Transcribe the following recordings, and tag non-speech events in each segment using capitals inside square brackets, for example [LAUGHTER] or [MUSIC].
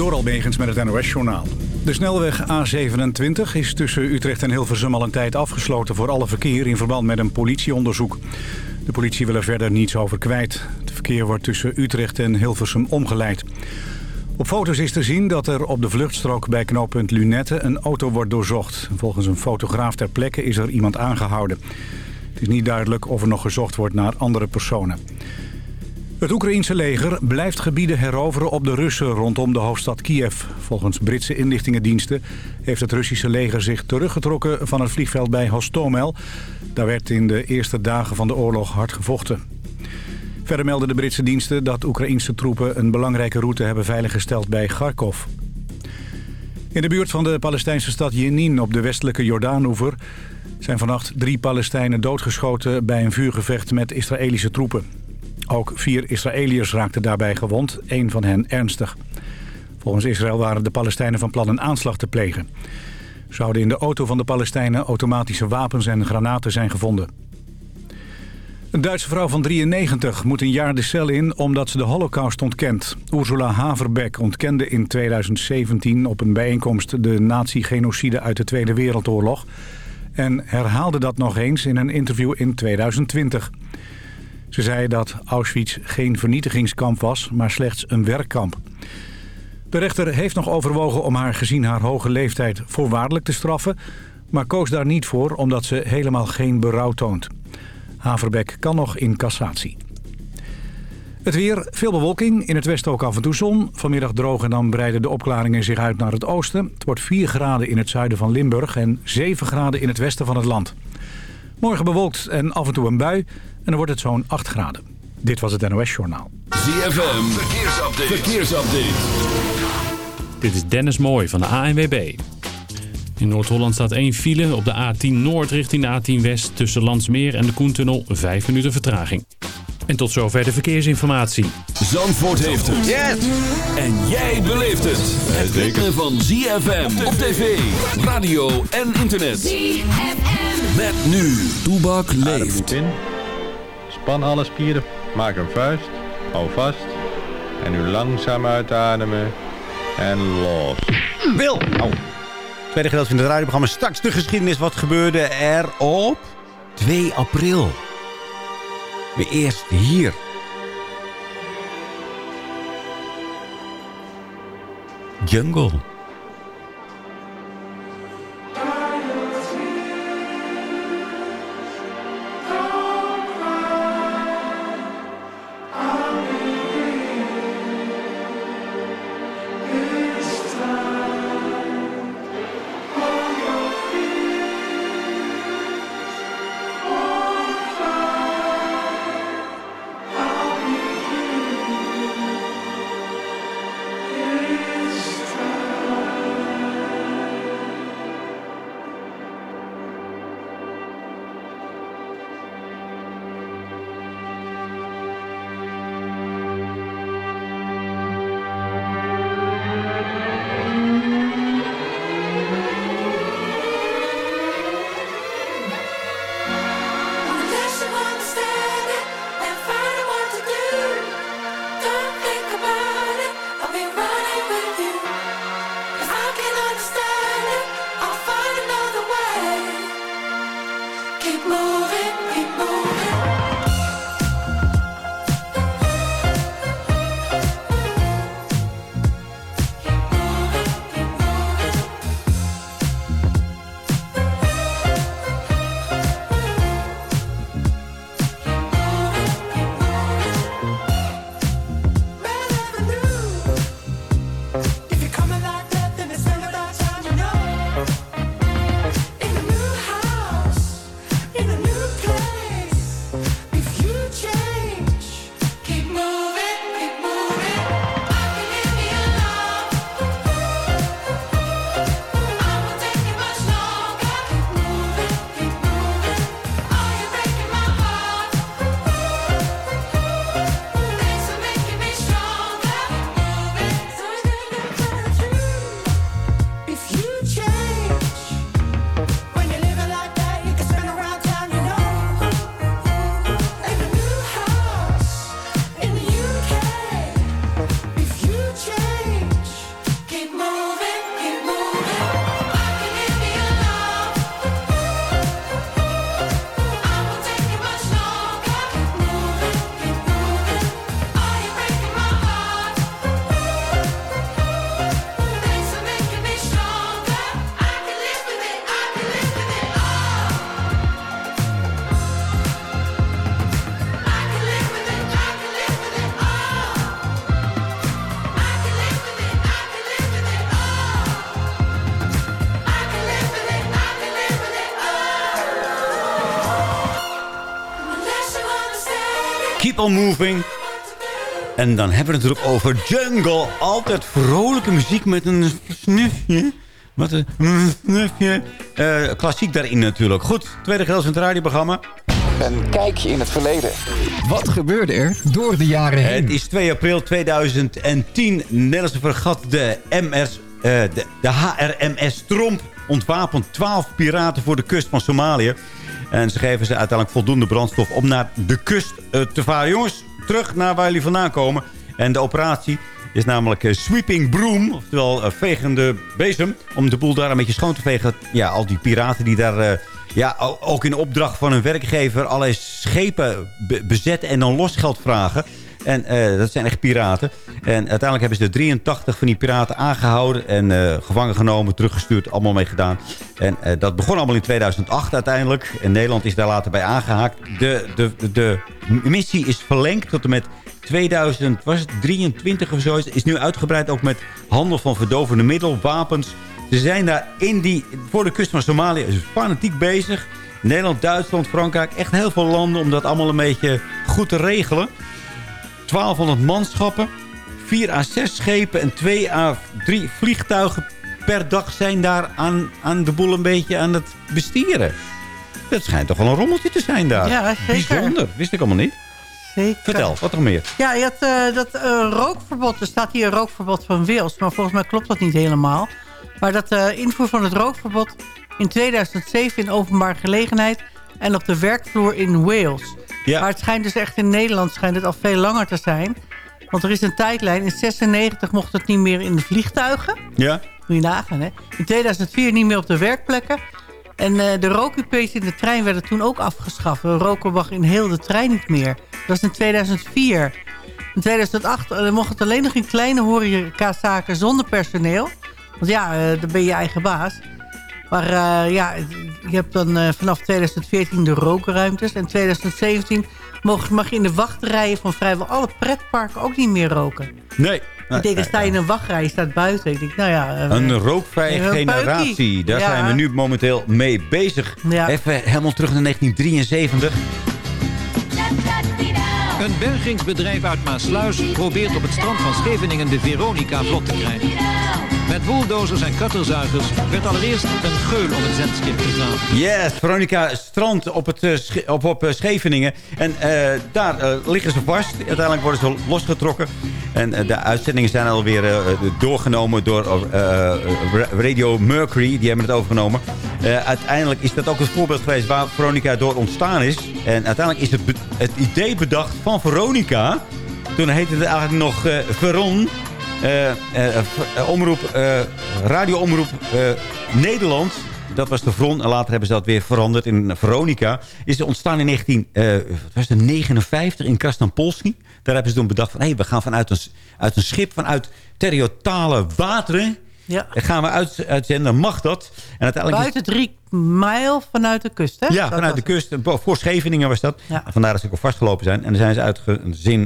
Door Almegens met het NOS-journaal. De snelweg A27 is tussen Utrecht en Hilversum al een tijd afgesloten voor alle verkeer in verband met een politieonderzoek. De politie wil er verder niets over kwijt. Het verkeer wordt tussen Utrecht en Hilversum omgeleid. Op foto's is te zien dat er op de vluchtstrook bij knooppunt Lunette een auto wordt doorzocht. Volgens een fotograaf ter plekke is er iemand aangehouden. Het is niet duidelijk of er nog gezocht wordt naar andere personen. Het Oekraïense leger blijft gebieden heroveren op de Russen rondom de hoofdstad Kiev. Volgens Britse inlichtingendiensten heeft het Russische leger zich teruggetrokken van het vliegveld bij Hostomel. Daar werd in de eerste dagen van de oorlog hard gevochten. Verder melden de Britse diensten dat Oekraïense troepen een belangrijke route hebben veiliggesteld bij Kharkov. In de buurt van de Palestijnse stad Jenin op de westelijke Jordaanoever zijn vannacht drie Palestijnen doodgeschoten bij een vuurgevecht met Israëlische troepen. Ook vier Israëliërs raakten daarbij gewond, één van hen ernstig. Volgens Israël waren de Palestijnen van plan een aanslag te plegen. Zouden in de auto van de Palestijnen automatische wapens en granaten zijn gevonden. Een Duitse vrouw van 93 moet een jaar de cel in omdat ze de holocaust ontkent. Ursula Haverbeck ontkende in 2017 op een bijeenkomst de nazi-genocide uit de Tweede Wereldoorlog... en herhaalde dat nog eens in een interview in 2020. Ze zei dat Auschwitz geen vernietigingskamp was, maar slechts een werkkamp. De rechter heeft nog overwogen om haar gezien haar hoge leeftijd voorwaardelijk te straffen... maar koos daar niet voor omdat ze helemaal geen berouw toont. Haverbeck kan nog in cassatie. Het weer, veel bewolking, in het westen ook af en toe zon. Vanmiddag droog en dan breiden de opklaringen zich uit naar het oosten. Het wordt 4 graden in het zuiden van Limburg en 7 graden in het westen van het land. Morgen bewolkt en af en toe een bui en dan wordt het zo'n 8 graden. Dit was het NOS Journaal. ZFM, verkeersupdate. verkeersupdate. Dit is Dennis Mooij van de ANWB. In Noord-Holland staat één file op de A10 Noord richting de A10 West... tussen Landsmeer en de Koentunnel, 5 minuten vertraging. En tot zover de verkeersinformatie. Zandvoort heeft het. Yes! En jij beleeft het. Het ritme van ZFM op tv, radio en internet. ZFM. Met nu, Toebak leeft. Span alle spieren. Maak een vuist. Hou vast. En nu langzaam uitademen. En los. Wil! Oh. Tweede gedeelte van het radioprogramma. Straks de geschiedenis. Wat gebeurde er op 2 april? Maar eerst hier. Jungle. On Moving. En dan hebben we het natuurlijk over Jungle. Altijd vrolijke muziek met een snufje. Wat een snufje. Uh, klassiek daarin natuurlijk. Goed, tweede van het radioprogramma. Een kijkje in het verleden. Wat gebeurde er door de jaren heen? Het is 2 april 2010. Nederlandse vergat de, MS, uh, de, de HRMS Tromp ontwapend 12 piraten voor de kust van Somalië. En ze geven ze uiteindelijk voldoende brandstof om naar de kust uh, te varen. Jongens, terug naar waar jullie vandaan komen. En de operatie is namelijk uh, Sweeping Broom, oftewel uh, vegende bezem. Om de boel daar een beetje schoon te vegen. Ja, al die piraten die daar ja, ook in opdracht van hun werkgever allerlei schepen bezetten en dan losgeld vragen. En uh, dat zijn echt piraten. En uiteindelijk hebben ze de 83 van die piraten aangehouden... en uh, gevangen genomen, teruggestuurd, allemaal mee gedaan. En uh, dat begon allemaal in 2008 uiteindelijk. En Nederland is daar later bij aangehaakt. De, de, de, de missie is verlengd tot en met 2023 of zo. Is nu uitgebreid ook met handel van verdovende middel, wapens... Ze zijn daar in die, voor de kust van Somalië fanatiek bezig. Nederland, Duitsland, Frankrijk. Echt heel veel landen om dat allemaal een beetje goed te regelen. 1200 manschappen. 4 à 6 schepen en 2 à 3 vliegtuigen per dag zijn daar aan, aan de boel een beetje aan het bestieren. Dat schijnt toch wel een rommeltje te zijn daar. Ja, zeker. Bijzonder. Wist ik allemaal niet. Zeker. Vertel, wat nog meer? Ja, je had uh, dat uh, rookverbod. Er staat hier een rookverbod van Wils. Maar volgens mij klopt dat niet helemaal. Maar dat uh, invoer van het rookverbod in 2007 in openbare gelegenheid... en op de werkvloer in Wales. Ja. Maar het schijnt dus echt in Nederland schijnt het al veel langer te zijn. Want er is een tijdlijn. In 96 mocht het niet meer in de vliegtuigen. Ja. Moet je nagaan, hè. In 2004 niet meer op de werkplekken. En uh, de rookup's in de trein werden toen ook afgeschaft. Roken mag in heel de trein niet meer. Dat was in 2004. In 2008 uh, mocht het alleen nog in kleine horecazaken zonder personeel. Want ja, uh, dan ben je je eigen baas. Maar uh, ja, je hebt dan uh, vanaf 2014 de rookruimtes. En 2017 mag, mag je in de wachtrijen van vrijwel alle pretparken ook niet meer roken. Nee. Ik denk, dan sta je in een wachtrij, je staat buiten. Ik denk, nou ja, uh, een rookvrije generatie. Daar ja. zijn we nu momenteel mee bezig. Ja. Even helemaal terug naar 1973. Een bergingsbedrijf uit Maasluis probeert op het strand van Scheveningen de Veronica vlot te krijgen. Met bulldozers en katterzuigers werd allereerst een geul op het zendschip gezaagd. Yes, Veronica strand op, het, uh, op, op uh, Scheveningen. En uh, daar liggen ze vast. Uiteindelijk worden ze losgetrokken. En de uitzendingen zijn alweer doorgenomen door Radio Mercury. Die hebben het overgenomen. uiteindelijk is dat ook een voorbeeld geweest waar Veronica door ontstaan is. En uiteindelijk is het, het idee bedacht van Veronica. Toen heette het eigenlijk nog Veron. Uh, uh, omroep, radioomroep Nederland. Dat was de Vron. En later hebben ze dat weer veranderd in Veronica. Is ontstaan in 1959 in Krasnampolski. Daar hebben ze toen bedacht van... Hey, we gaan vanuit een, uit een schip vanuit territoriale wateren... Ja. Gaan we uit, uitzenden, mag dat. En uiteindelijk Buiten drie mijl vanuit de kust, hè? Ja, vanuit de kust. Voor Scheveningen was dat. Ja. Vandaar dat ze ook vastgelopen zijn. En dan zijn ze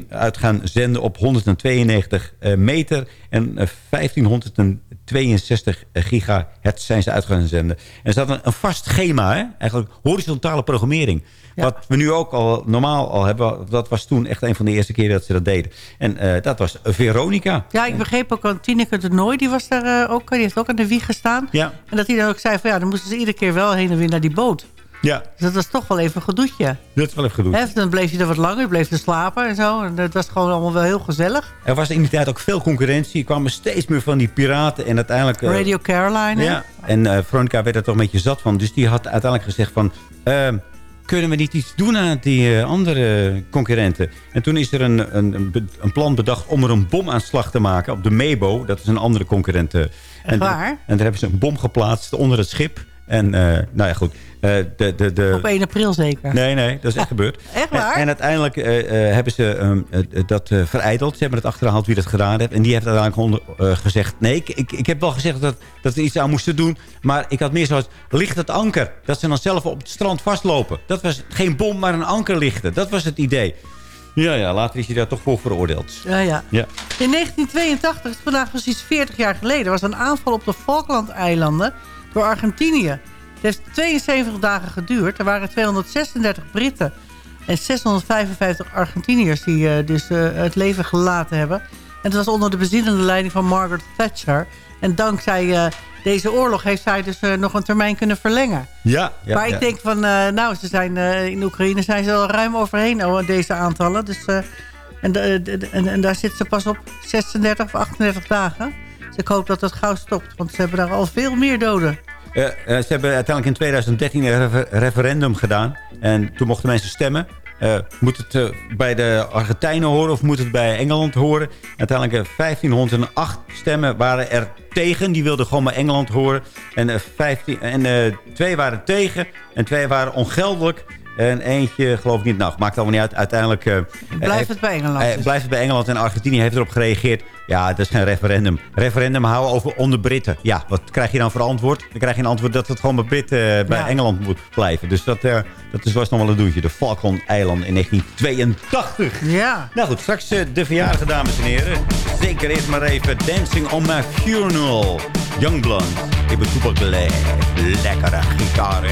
uit gaan zenden op 192 uh, meter en uh, 1562 gigahertz zijn ze uit gaan zenden. En er staat een, een vast schema, hè? eigenlijk horizontale programmering. Wat we nu ook al normaal al hebben. Dat was toen echt een van de eerste keren dat ze dat deden. En uh, dat was Veronica. Ja, ik begreep ook aan Tineke de Nooi. Die, was daar, uh, ook, die heeft ook aan de wieg gestaan. Ja. En dat hij dan ook zei van ja, dan moesten ze iedere keer wel heen en weer naar die boot. Ja. Dus dat was toch wel even een gedoetje. Dat is wel even gedoetje. dan bleef je er wat langer, bleef je slapen en zo. En dat was gewoon allemaal wel heel gezellig. Er was in die tijd ook veel concurrentie. Er kwamen steeds meer van die piraten. En uiteindelijk... Uh, Radio Caroline. Ja. En uh, Veronica werd er toch een beetje zat van. Dus die had uiteindelijk gezegd van... Uh, kunnen we niet iets doen aan die andere concurrenten? En toen is er een, een, een, plan bedacht om er een bomaanslag te maken op de Mebo. Dat is een andere concurrent. En? En daar hebben ze een bom geplaatst onder het schip. En uh, nou ja, goed. Uh, de, de, de... Op 1 april zeker? Nee, nee, dat is echt gebeurd. Echt waar? En, en uiteindelijk uh, hebben ze um, dat verijdeld. Ze hebben het achterhaald wie dat gedaan heeft. En die heeft uiteindelijk gezegd... Nee, ik, ik, ik heb wel gezegd dat, dat we iets aan moesten doen. Maar ik had meer zoals... Ligt het anker? Dat ze dan zelf op het strand vastlopen. Dat was geen bom, maar een anker lichten. Dat was het idee. Ja, ja, later is hij daar toch voor veroordeeld. Ja, ja. ja. In 1982, is vandaag precies 40 jaar geleden... was een aanval op de Falklandeilanden door Argentinië. Het heeft 72 dagen geduurd. Er waren 236 Britten En 655 Argentiniërs die eh, dus eh, het leven gelaten hebben. En het was onder de bezielende leiding van Margaret Thatcher. En dankzij eh, deze oorlog heeft zij dus nog een termijn kunnen verlengen. Ja, ja, maar ja. ik denk van, nou, ze zijn, in Oekraïne zijn ze al ruim overheen, oh, deze aantallen. Dus, en, en, en daar zitten ze pas op 36 of 38 dagen. Ik hoop dat dat gauw stopt, want ze hebben daar al veel meer doden. Eh, eh, ze hebben uiteindelijk in 2013 een refer- referendum gedaan. En toen mochten mensen stemmen. Eh, moet het bij de Argentijnen horen of moet het bij Engeland horen? Uiteindelijk eh, 1508 stemmen waren er tegen. Die wilden gewoon bij Engeland horen. En, eh, 15, en twee waren tegen en twee waren ongeldelijk. En eentje geloof ik niet. Nou, maakt allemaal niet uit. Uiteindelijk... eh, Blijft het bij Engeland dus. blijft het bij Engeland en Argentinië heeft erop gereageerd. Ja, het is geen referendum. Referendum houden over onder Britten. Ja, wat krijg je dan voor antwoord? Dan krijg je een antwoord dat het gewoon bij Britten bij Ja. Engeland moet blijven. Dus dat, dat is, was nog wel een doetje. De Falkland-eilanden in 1982. Ja. Nou goed, straks de verjaardag, dames en heren. Zeker eerst maar even Dancing on my funeral. Youngblood. Ik ben super blij. Lekkere gitaar?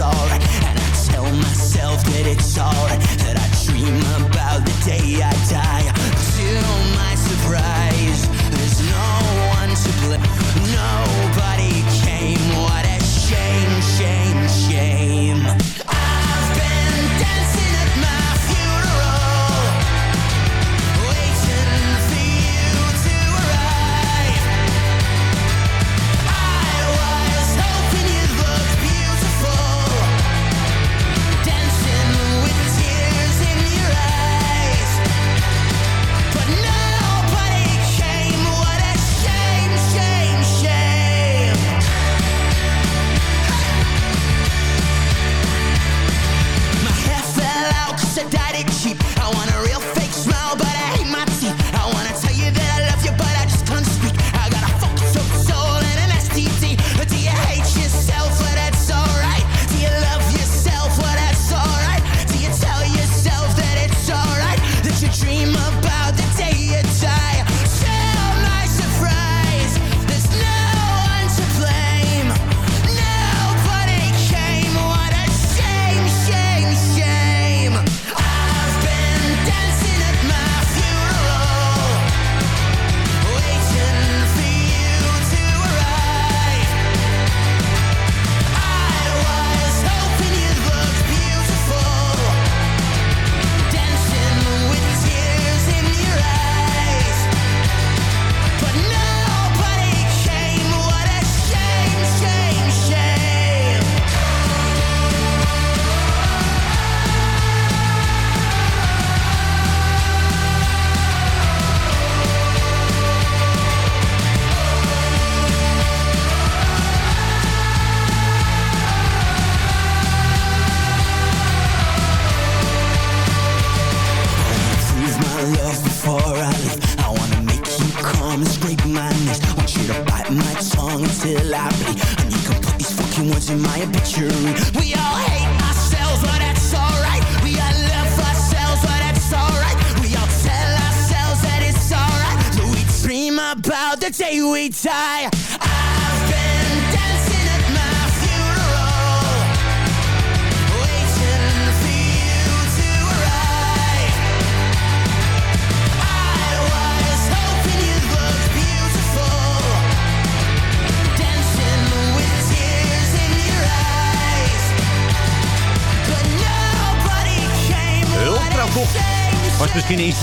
That's. And I tell myself that it's alright. That I dream about the day I die.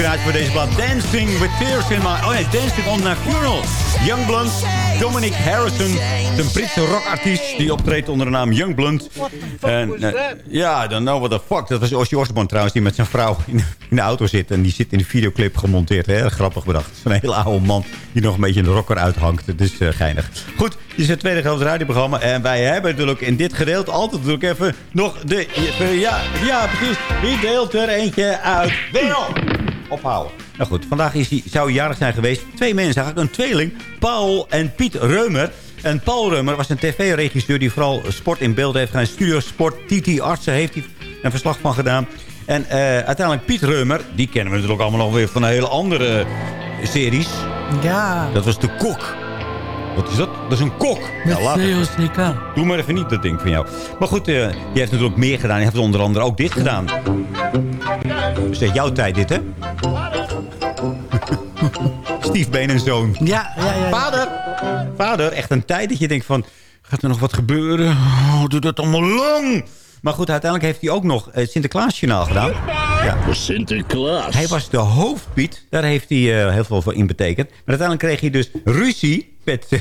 Inspiratie voor deze blad. Dancing with Tears in My... Oh nee, Dancing on my Funeral. Youngblood, Dominic Harrison. Een Britse rockartiest die optreedt onder de naam Youngblood. En, eh, Ja, don't know what the fuck. Dat was Ozzy Osbourne trouwens, die met zijn vrouw in de, in de auto zit. En die zit in de videoclip gemonteerd. Heel grappig bedacht. Het is een hele oude man die nog een beetje een rocker uithangt. Het is eh, geinig. Goed, dit is het tweede grote radioprogramma. En wij hebben natuurlijk in dit gedeelte altijd natuurlijk even nog de... Ja, ja precies. Wie deelt er eentje uit? Wel! Nou goed, vandaag is hij, zou hij jarig zijn geweest. Twee mensen, eigenlijk een tweeling. Paul en Piet Reumer. En Paul Reumer was een tv-regisseur die vooral sport in beeld heeft gedaan. Studio Sport, TT Artsen heeft hij een verslag van gedaan. En eh, uiteindelijk Piet Reumer, die kennen we natuurlijk allemaal nog weer van een hele andere series. Ja. Dat was de kok. Wat is dat? Dat is een kok. Met Nou, laat. Doe maar even niet dat ding van jou. Maar goed, eh, die heeft natuurlijk meer gedaan. Die heeft onder andere ook dit gedaan. Dus dat jouw tijd dit, hè? [LAUGHS] Stiefbeen en zoon. Ja, ja, ja. Vader! Vader, echt een tijd dat je denkt van... Gaat er nog wat gebeuren? Oh, doe dat allemaal lang! Maar goed, uiteindelijk heeft hij ook nog het Sinterklaasjournaal gedaan. Ja. Sinterklaas. Hij was de hoofdpiet. Daar heeft hij eh, heel veel voor in betekend. Maar uiteindelijk kreeg hij dus ruzie met, eh,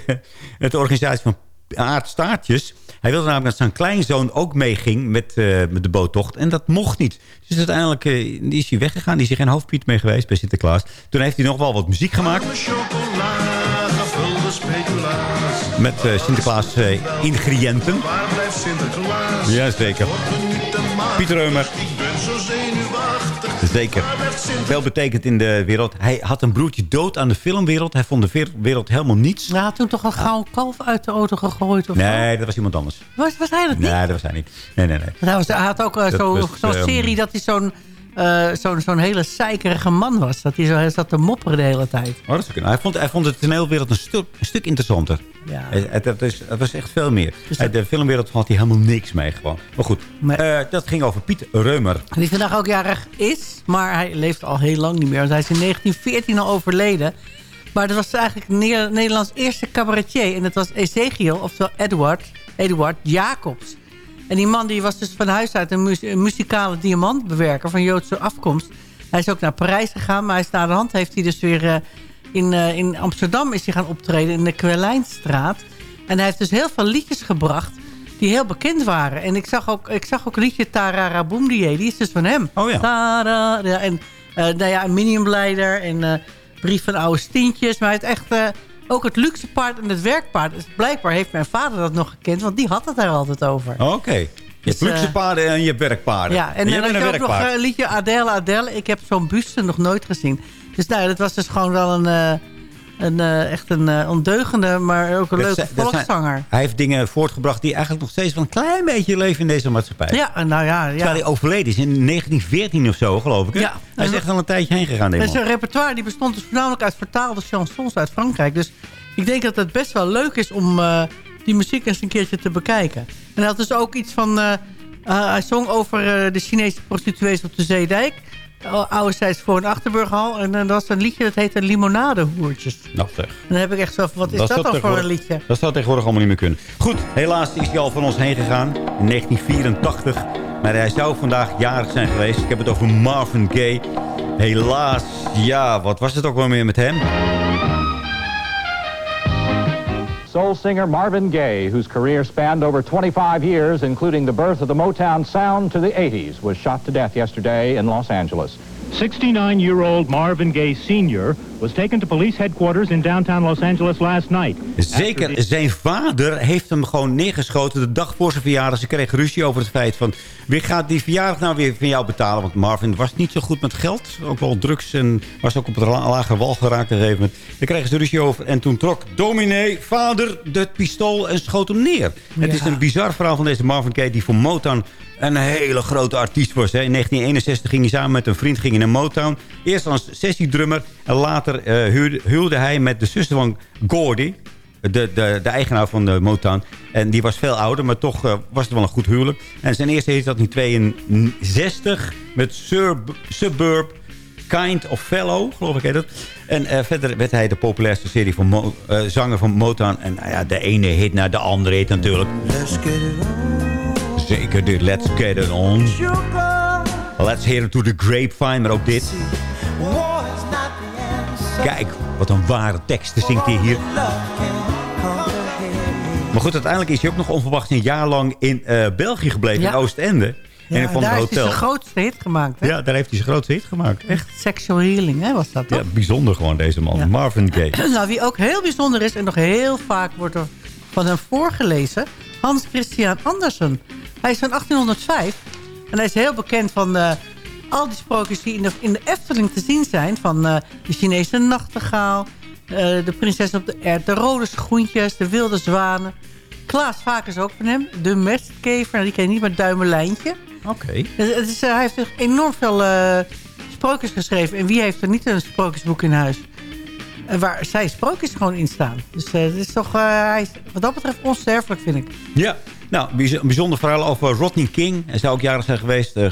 met de organisatie van Aardstaartjes. Hij wilde namelijk dat zijn kleinzoon ook meeging met, eh, met de boottocht. En dat mocht niet. Dus uiteindelijk eh, is hij weggegaan. Die is er geen hoofdpiet mee geweest bij Sinterklaas. Toen heeft hij nog wel wat muziek gemaakt. Met eh, Sinterklaas ingrediënten. Waar blijft Sinterklaas? Jazeker. Pieter Reumer. Ik ben zo. Zeker. Veel betekent in de wereld. Hij had een broertje dood aan de filmwereld. Hij vond de wereld helemaal niets. Hij had toen toch een gouden kalf uit de auto gegooid of zo? Nee, dat was iemand anders. Was, was hij dat niet? Nee, dat was hij niet. Nee, nee, nee. Want Hij, was, hij had ook eh, Dat zo- zo'n ehm, serie dat hij zo'n eh, zo'n zo'n hele zeikerige man was. Dat hij, zo, hij zat te mopperen de hele tijd. Oh, dat. Hij vond, hij vond de toneelwereld een stuk, een stuk interessanter. Ja. Het, het, is, het was echt veel meer. Dus De filmwereld had hij helemaal niks mee gewoon. Maar goed, Maar- eh, dat ging over Piet Reumer. Die vandaag ook jarig is, maar hij leeft al heel lang niet meer. Want hij is in 1914 al overleden. Maar dat was eigenlijk Ne- Nederlands eerste cabaretier. En dat was Ezekiel, oftewel Edward, Eduard Jacobs. En die man die was dus van huis uit een, mu- een muzikale diamantbewerker van Joodse afkomst. Hij is ook naar Parijs gegaan, maar hij is naar de hand heeft hij dus weer... eh, in, eh, in Amsterdam is hij gaan optreden in de Kwerlijnstraat. En hij heeft dus heel veel liedjes gebracht die heel bekend waren. En ik zag ook, ik zag ook een liedje Tarara Boomdier. Die is dus van hem. Oh ja. Tara, ja, en eh nou ja, een en Brief van Oude Stientjes. Maar hij heeft echt ook het luxe paard en het werkpaard. Dus blijkbaar heeft mijn vader dat nog gekend, want die had het daar altijd over. Oké. Je Dus, hebt luxe eh, paarden en je hebt werkpaarden. Ja, en dan een je ook nog eh, een liedje Adele, Adele. Ik heb zo'n buste nog nooit gezien. Dus nou, dat was dus gewoon wel een, eh, een eh, echt een eh, ondeugende, maar ook een Dat leuke zijn- dat zijn- volkszanger. Hij heeft dingen voortgebracht die eigenlijk nog steeds wel een klein beetje leven in deze maatschappij. Ja, nou ja, Terwijl ja. hij overleden is in 1914 of zo, geloof ik. hè? Ja. Hij is echt al een tijdje heen gegaan, En zijn repertoire die bestond dus voornamelijk uit vertaalde chansons uit Frankrijk. Dus ik denk dat het best wel leuk is om eh, die muziek eens een keertje te bekijken. En hij had dus ook iets van... hij zong over de Chinese prostituees op de Zeedijk. Uh, Ouderzijds voor een Achterburghal. En eh, dat was een liedje dat heette Limonadehoertjes. Nou zeg. En dan heb ik echt zo van, wat is dat, zou dan voor een liedje? Dat zou tegenwoordig allemaal niet meer kunnen. Goed, helaas is hij al van ons heen gegaan. In 1984. Maar hij zou vandaag jarig zijn geweest. Ik heb het over Marvin Gaye. Helaas, ja, wat was het ook wel meer met hem? Soul singer Marvin Gaye, whose career spanned over 25 years, including the birth of the Motown sound to the 80s, was shot to death yesterday in Los Angeles. 69-year-old Marvin Gaye Sr. was taken to police headquarters in downtown Los Angeles last night. Zeker, zijn vader heeft hem gewoon neergeschoten de dag voor zijn verjaardag. Ze kregen ruzie over het feit van... wie gaat die verjaardag nou weer van jou betalen? Want Marvin was niet zo goed met geld. Ook wel drugs en was ook op het la- lage wal geraakt op een gegeven moment. Daar kregen ze ruzie over. En toen trok dominee, vader, de pistool en schoot hem neer. Het is een bizar verhaal van deze Marvin Gaye... die voor Motown een hele grote artiest was. Hè. In 1961 ging hij samen met een vriend ging hij naar Motown. Eerst als sessiedrummer en later eh, huurde, huwde hij met de zuster van Gordy... De, de, de eigenaar van de Motown. En die was veel ouder, maar toch eh, was het wel een goed huwelijk. En zijn eerste hit had in 62 met Sur- Suburb Kind of Fellow, geloof ik heet dat. En eh, verder werd hij de populairste serie van Mo- eh, zanger van Motown. En nou ja, de ene hit naar de andere hit natuurlijk. Zeker dit Let's Get It On. Let's Hear It To The Grapevine, maar ook dit. Kijk, wat een ware teksten zingt hij hier. Maar goed, uiteindelijk is hij ook nog onverwacht een jaar lang in eh, België gebleven, Ja. in Oostende. Ja, in een van daar de heeft hij hotel. zijn grootste hit gemaakt. Hè? Ja, daar heeft hij zijn grootste hit gemaakt. Echt Sexual Healing, hè, was dat toch? ja, bijzonder gewoon deze man. Ja. Marvin Gaye. [CLEARS THROAT] nou, wie ook heel bijzonder is en nog heel vaak wordt er van hem voorgelezen... Hans Christian Andersen. Hij is van 1805 en hij is heel bekend van eh, al die sprookjes die in de, in de Efteling te zien zijn. Van eh, de Chinese nachtegaal, eh, de prinses op de erd, de rode schoentjes, de wilde zwanen. Klaas Vaak is ook van hem, de mestkever, nou, die ken je niet, maar Duimelijntje. Oké. Dus het is, eh, hij heeft echt enorm veel sprookjes geschreven. En wie heeft er niet een sprookjesboek in huis? Waar zijn sprookjes gewoon in staan. Dus het is toch, hij is wat dat betreft onsterfelijk, vind ik. Ja, nou, een bijzonder verhaal over Rodney King. Hij zou ook jarig zijn geweest. Eh,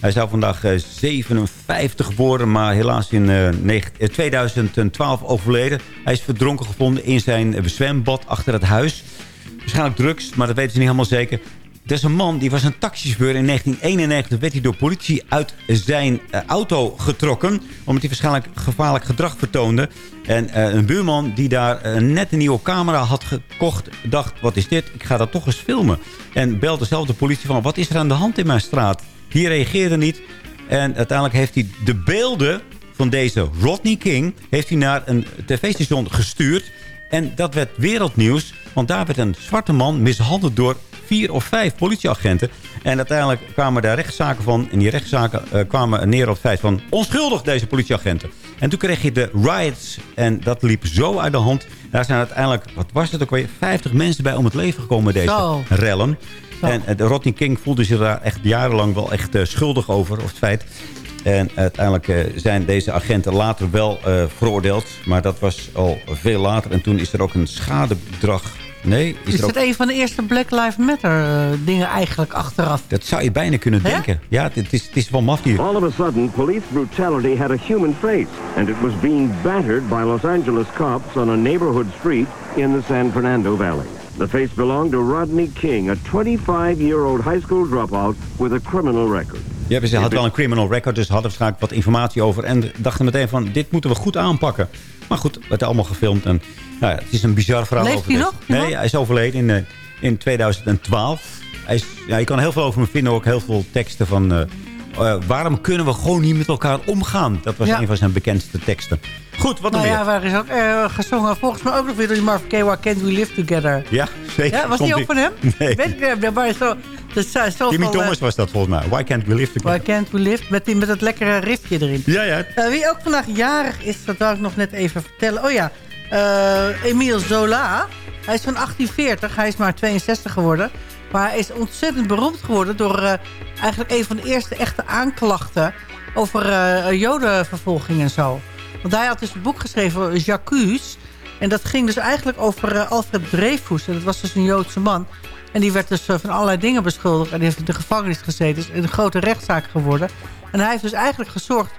hij zou vandaag eh, 57 worden, maar helaas in eh, negen- eh, 2012 overleden. Hij is verdronken gevonden in zijn eh, zwembad achter het huis. Waarschijnlijk drugs, maar dat weten ze niet helemaal zeker. Dat is een man, die was een taxichauffeur. In 1991 werd hij door politie uit zijn eh, auto getrokken. Omdat hij waarschijnlijk gevaarlijk gedrag vertoonde. En eh, een buurman die daar eh, net een nieuwe camera had gekocht... dacht, wat is dit? Ik ga dat toch eens filmen. En belde zelf de politie van, wat is er aan de hand in mijn straat? Die reageerde niet. En uiteindelijk heeft hij de beelden van deze Rodney King... heeft hij naar een tv-station gestuurd. En dat werd wereldnieuws. Want daar werd een zwarte man mishandeld door vier of vijf politieagenten. En uiteindelijk kwamen daar rechtszaken van. En die rechtszaken eh, kwamen neer op het feit van onschuldig deze politieagenten. En toen kreeg je de riots. En dat liep zo uit de hand. Daar zijn uiteindelijk, wat was het ook weer, 50 mensen bij om het leven gekomen deze Zo. rellen. En de Rodney King voelde zich daar echt jarenlang wel echt eh, schuldig over, of het feit. En uiteindelijk zijn deze agenten later wel veroordeeld. Maar dat was al veel later. En toen is er ook een schadebedrag. Nee, is Is er ook... het een van de eerste Black Lives Matter eh, dingen eigenlijk achteraf? Dat zou je bijna kunnen denken. Ja, het is, het is wel mafie. All of a sudden, police brutality had a human face, and it was being battered by Los Angeles cops on a neighborhood street in the San Fernando Valley. The face belonged to Rodney King, a 25-year-old high school dropout with a criminal record. Ja, ze had wel een criminal record, dus hadden waarschijnlijk wat informatie over. En dachten meteen van, dit moeten we goed aanpakken. Maar goed, het werd allemaal gefilmd. En nou ja, het is een bizar verhaal. Leeft over hij dit. nog? Nee, hij is overleden in, eh, in 2012. Hij is, ja, je kan heel veel over hem vinden, ook heel veel teksten van... eh, eh, waarom kunnen we gewoon niet met elkaar omgaan? Dat was Ja. een van zijn bekendste teksten. Goed, wat Nou ja, waar is ook eh, gezongen. Volgens mij ook nog weer door die Marvin Why Can't We Live Together? Ja, zeker. Ja, was die ook van hem? [LAUGHS] Nee. Weet ik niet, maar zo, Jimmy eh, Thomas was dat volgens mij. Why can't we live together? Why Can't We Live, met, die, met dat lekkere riffje erin. Ja, ja. Eh, wie ook vandaag jarig is, dat wil ik nog net even vertellen. Oh ja, eh Emile Zola. Hij is van 1840, hij is maar 62 geworden. Maar hij is ontzettend beroemd geworden door eh, eigenlijk een van de eerste echte aanklachten over eh, jodenvervolging en zo. Want hij had dus een boek geschreven, Jacques. En dat ging dus eigenlijk over eh, Alfred Dreyfus. En dat was dus een Joodse man. En die werd dus eh, van allerlei dingen beschuldigd. En die heeft in de gevangenis gezeten. Het een grote rechtszaak geworden. En hij heeft dus eigenlijk gezorgd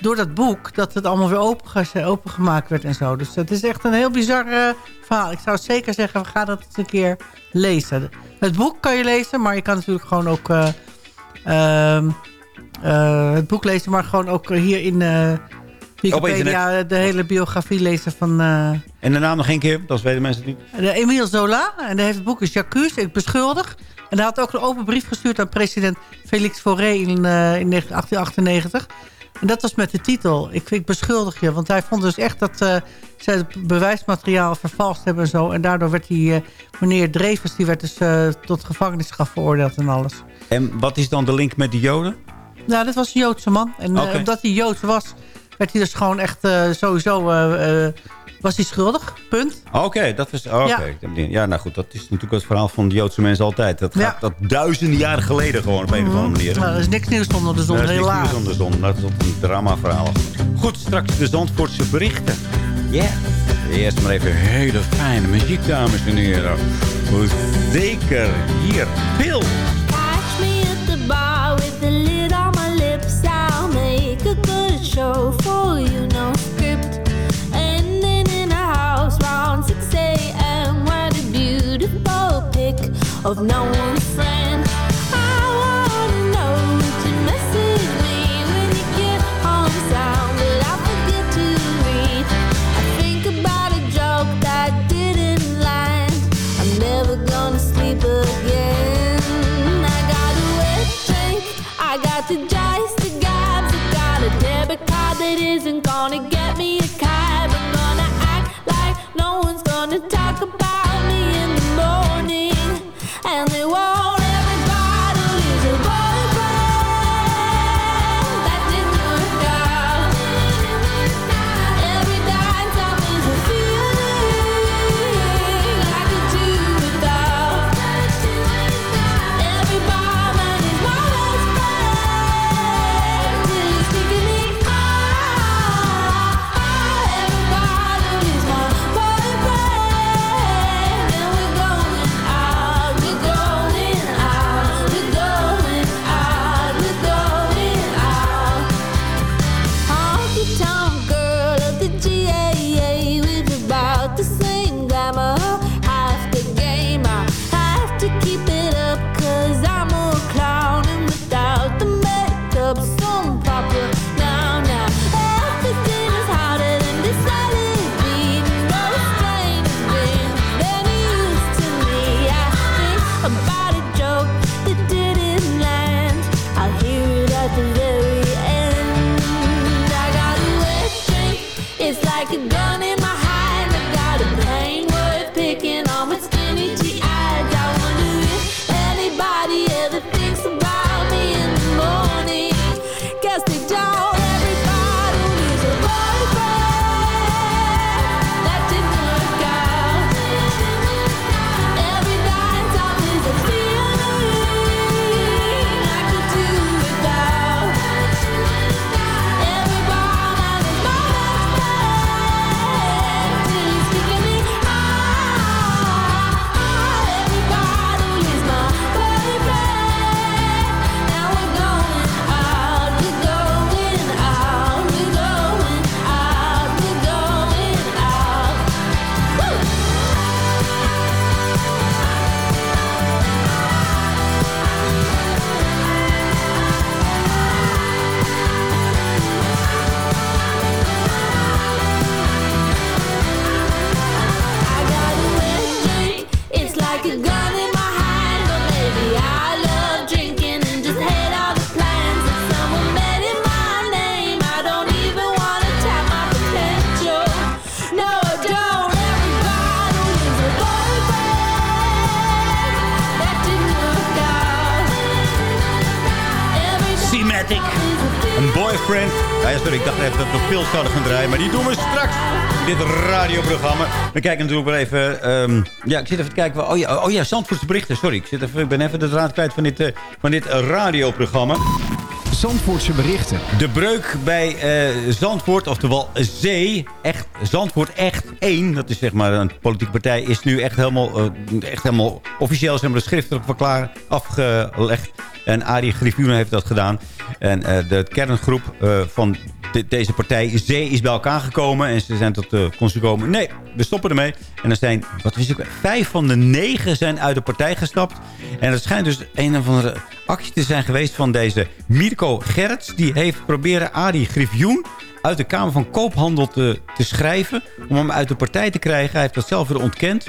door dat boek... dat het allemaal weer openge- opengemaakt werd en zo. Dus het is echt een heel bizar eh, verhaal. Ik zou zeker zeggen, gaan dat eens een keer lezen. Het boek kan je lezen, maar je kan natuurlijk gewoon ook... eh, ehm, eh, het boek lezen, maar gewoon ook hier in Wikipedia... de hele biografie lezen van... eh, En de naam nog één keer, dan weten mensen niet. de Emile Zola. En hij heeft het boek is Jacques, ik beschuldig. En hij had ook een open brief gestuurd aan president Felix Fauré in, eh, in 1898. En dat was met de titel, ik, ik beschuldig je. Want hij vond dus echt dat eh, zij het bewijsmateriaal vervalst hebben en zo. En daardoor werd die eh, meneer Drevers, die werd dus eh, tot gevangenisstraf veroordeeld en alles. En wat is dan de link met de Joden? Nou, dat was een Joodse man. En eh, omdat hij Joods was, werd hij dus gewoon echt eh, sowieso... eh, eh, was hij schuldig, punt. Oké, dat was. oh, Oké. Ja. nou goed, dat is natuurlijk het verhaal van de Joodse mensen altijd. Dat gaat Ja. dat duizenden jaren geleden gewoon op een of andere manier. Nou, er is niks nieuws onder de zon, Dat is niks helaas. nieuws onder de zon. Dat is een dramaverhaal. Goed, straks de Zandvoortse berichten. Ja. Eerst maar even hele fijne muziek, dames en heren. Zeker hier, Bill. We kijken natuurlijk wel even... ehm, ja, ik zit even te kijken. Oh ja, oh ja Zandvoortse berichten. Sorry, ik, zit even, ik ben even de draad kwijt van dit, eh, van dit radioprogramma. Zandvoortse berichten. De breuk bij eh, Zandvoort, oftewel Zee, echt, Zandvoort echt één. Dat is zeg maar een politieke partij, is nu echt helemaal, eh, echt helemaal officieel zeg maar, schriftelijk verklaar afgelegd. En Arie Griffioen heeft dat gedaan. En eh, de kerngroep eh, van de- deze partij Zee is bij elkaar gekomen. En ze zijn tot de conclusie gekomen, nee, we stoppen ermee. En er zijn, wat wist ik, vijf van de negen zijn uit de partij gestapt. En het schijnt dus een of andere actie te zijn geweest van deze Mirko Gerrits. Die heeft proberen Arie Griffioen uit de Kamer van Koophandel te, te schrijven. Om hem uit de partij te krijgen. Hij heeft dat zelf weer ontkend.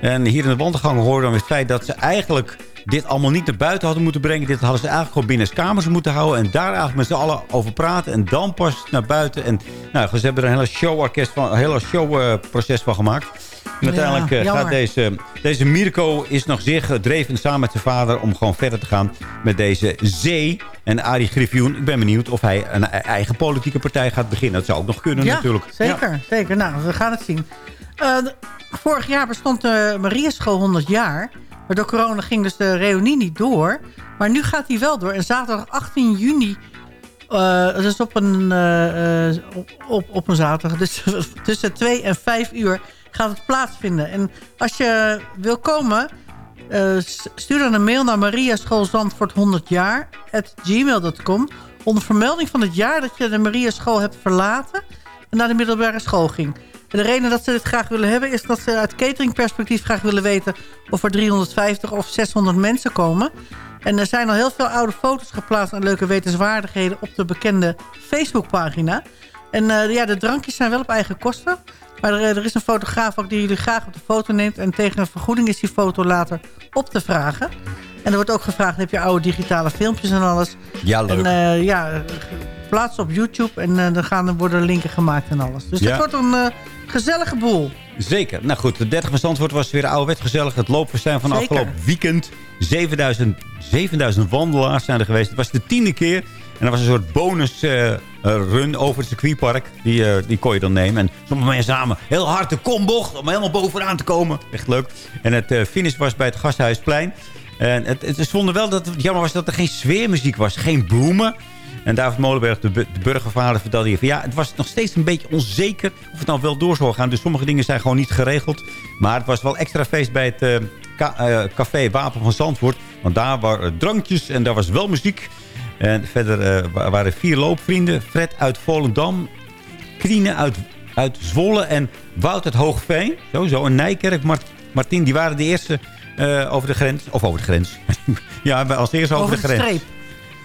En hier in de wandelgang hoorden we het feit dat ze eigenlijk dit allemaal niet naar buiten hadden moeten brengen. Dit hadden ze eigenlijk gewoon binnen kamers moeten houden. En daar eigenlijk met z'n allen over praten. En dan pas naar buiten. En nou, ze hebben er een hele van, hele showproces van gemaakt. En uiteindelijk eh, gaat deze, deze Mirko is nog zeer gedreven samen met zijn vader... om gewoon verder te gaan met deze zee. En Arie Griffioen, ik ben benieuwd of hij een e- eigen politieke partij gaat beginnen. Dat zou ook nog kunnen ja, natuurlijk. zeker. zeker. Nou, we gaan het zien. Eh, vorig jaar bestond de Mariaschool 100 jaar. Maar door corona ging dus de reunie niet door. Maar nu gaat die wel door. En zaterdag 18 juni... eh dus op een, eh, eh, op, op een zaterdag. Dus [LAUGHS] tussen 2 en 5 uur gaat het plaatsvinden. En als je wil komen... eh, stuur dan een mail naar mariaschoolzandvoort 100 jaar gmail.com onder vermelding van het jaar dat je de Mariaschool hebt verlaten en naar de middelbare school ging. En de reden dat ze dit graag willen hebben is dat ze uit cateringperspectief graag willen weten of er 350 of 600 mensen komen. En er zijn al heel veel oude foto's geplaatst en leuke wetenswaardigheden op de bekende Facebookpagina. En eh, ja, de drankjes zijn wel op eigen kosten. Maar er, er is een fotograaf ook die jullie graag op de foto neemt. En tegen een vergoeding is die foto later op te vragen. En er wordt ook gevraagd, heb je oude digitale filmpjes en alles? Ja, leuk. En eh, ja, plaats op YouTube en eh, dan gaan, er worden linken gemaakt en alles. Dus Ja. het wordt een eh, gezellige boel. Zeker. Nou goed, de 30 van Zandvoort was weer ouderwet gezellig. Het loopfestijn van Zeker. afgelopen weekend. 7000, 7000 wandelaars zijn er geweest. Het was de tiende keer. En er was een soort bonus eh, eh, run over het circuitpark. Die, eh, die kon je dan nemen. En sommige mensen samen heel hard de kombocht om helemaal bovenaan te komen. Echt leuk. En het eh, finish was bij het Gasthuisplein. En het, het, wel dat het jammer was dat er geen sfeermuziek was. Geen boemen. En David Molenberg, de, bu- de burgervader, vertelde hier van... ja, het was nog steeds een beetje onzeker of het nou wel door zou gaan. Dus sommige dingen zijn gewoon niet geregeld. Maar het was wel extra feest bij het eh, ca- eh, café Wapen van Zandvoort. Want daar waren drankjes en daar was wel muziek. En verder eh, wa- waren vier loopvrienden. Fred uit Volendam, Krine uit, uit Zwolle en Wout uit Hoogveen. Sowieso, en Nijkerk, Mart, Martien, die waren de eerste eh, over de grens. Of over de grens. [LAUGHS] ja, als eerste over, Over de de grens. streep.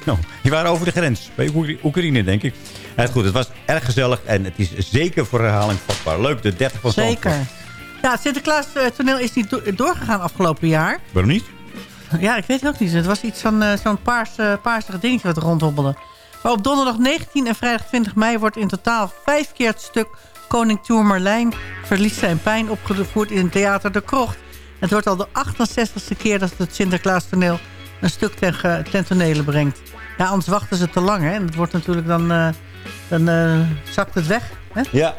Nou, die waren over de grens. Bij Oekraïne, denk ik. Goed, het was erg gezellig en het is zeker voor herhaling vatbaar. Leuk, de 30 van Zeker. Ja, het Sinterklaas eh, toneel is niet do- doorgegaan afgelopen jaar. Waarom niet? Ja, ik weet ook niet. Het was iets van eh, zo'n paars, eh, paarsig dingetje wat rondhobbelde. Maar op donderdag 19 en vrijdag 20 mei wordt in totaal vijf keer het stuk Koning Tour Marlijn verliest zijn pijn opgevoerd in het theater De Krocht. Het wordt al de 68ste keer dat het Sinterklaas toneel een stuk ten, ten brengt. Ja, anders wachten ze te lang, hè. En het wordt natuurlijk dan, eh, dan eh, zakt het weg, hè. Ja.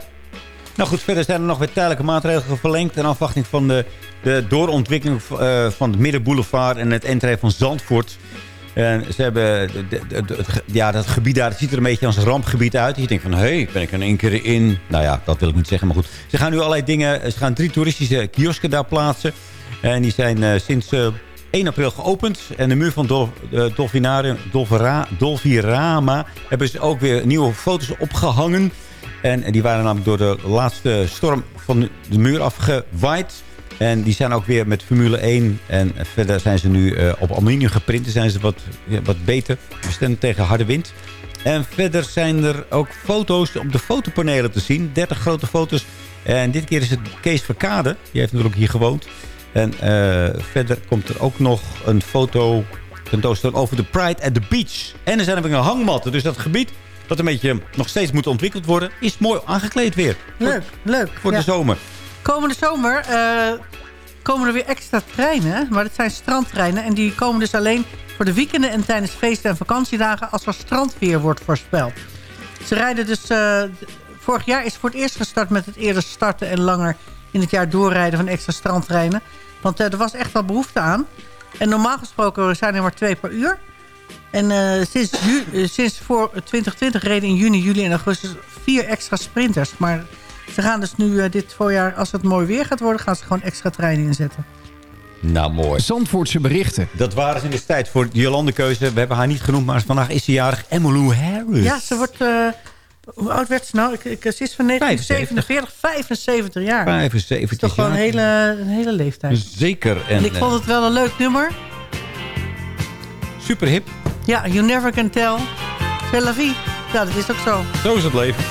Nou goed, verder zijn er nog weer tijdelijke maatregelen verlengd... in afwachting van de, de doorontwikkeling eh, van de Middenboulevard... en het entree van Zandvoort. En ze hebben... het ja, dat gebied daar ziet er een beetje als een rampgebied uit. Je denkt van, hé, hey, ben ik er één keer in? Nou ja, dat wil ik niet zeggen, maar goed. Ze gaan nu allerlei dingen... Ze gaan drie toeristische kiosken daar plaatsen. En die zijn eh, sinds eh, 1 april geopend. En de muur van Dol, eh, Dolvera, Dolfirama... hebben ze ook weer nieuwe foto's opgehangen... En die waren namelijk door de laatste storm van de muur afgewaaid. En die zijn ook weer met Formule 1. En verder zijn ze nu eh, op aluminium geprint. Dan zijn ze wat, wat beter. Bestendig tegen harde wind. En verder zijn er ook foto's op de fotopanelen te zien. 30 grote foto's. En dit keer is het Kees Verkade. Die heeft natuurlijk hier gewoond. En eh, verder komt er ook nog een foto tentoonstelling over de Pride at the Beach. En er zijn er weer hangmatten. Dus dat gebied dat een beetje nog steeds moet ontwikkeld worden... is mooi aangekleed weer. Leuk, leuk. Voor Ja. de zomer. Komende zomer eh, komen er weer extra treinen. Maar het zijn strandtreinen. En die komen dus alleen voor de weekenden en tijdens feesten en vakantiedagen... als er strandweer wordt voorspeld. Ze rijden dus... eh, vorig jaar is voor het eerst gestart met het eerder starten en langer in het jaar doorrijden van extra strandtreinen. Want eh, er was echt wel behoefte aan. En normaal gesproken zijn er maar twee per uur. En eh, sinds, sinds voor 2020 reden in juni, juli en augustus vier extra sprinters. Maar ze gaan dus nu eh, dit voorjaar, als het mooi weer gaat worden... gaan ze gewoon extra treinen inzetten. Nou, mooi. Zandvoortse berichten. Dat waren ze in de tijd voor de Jolande-keuze. We hebben haar niet genoemd, maar vandaag is ze jarig. Emmylou Harris. Ja, ze wordt... eh, hoe oud werd ze nou? Ik, ik, ze is van 1947, 75 jaar. 75 Dat is toch wel een jaar. hele, een hele leeftijd. Zeker. En, En ik vond het wel een leuk nummer. super hip. Ja, You Never Can Tell. C'est la vie. Ja, dat is ook zo. Zo is het leven.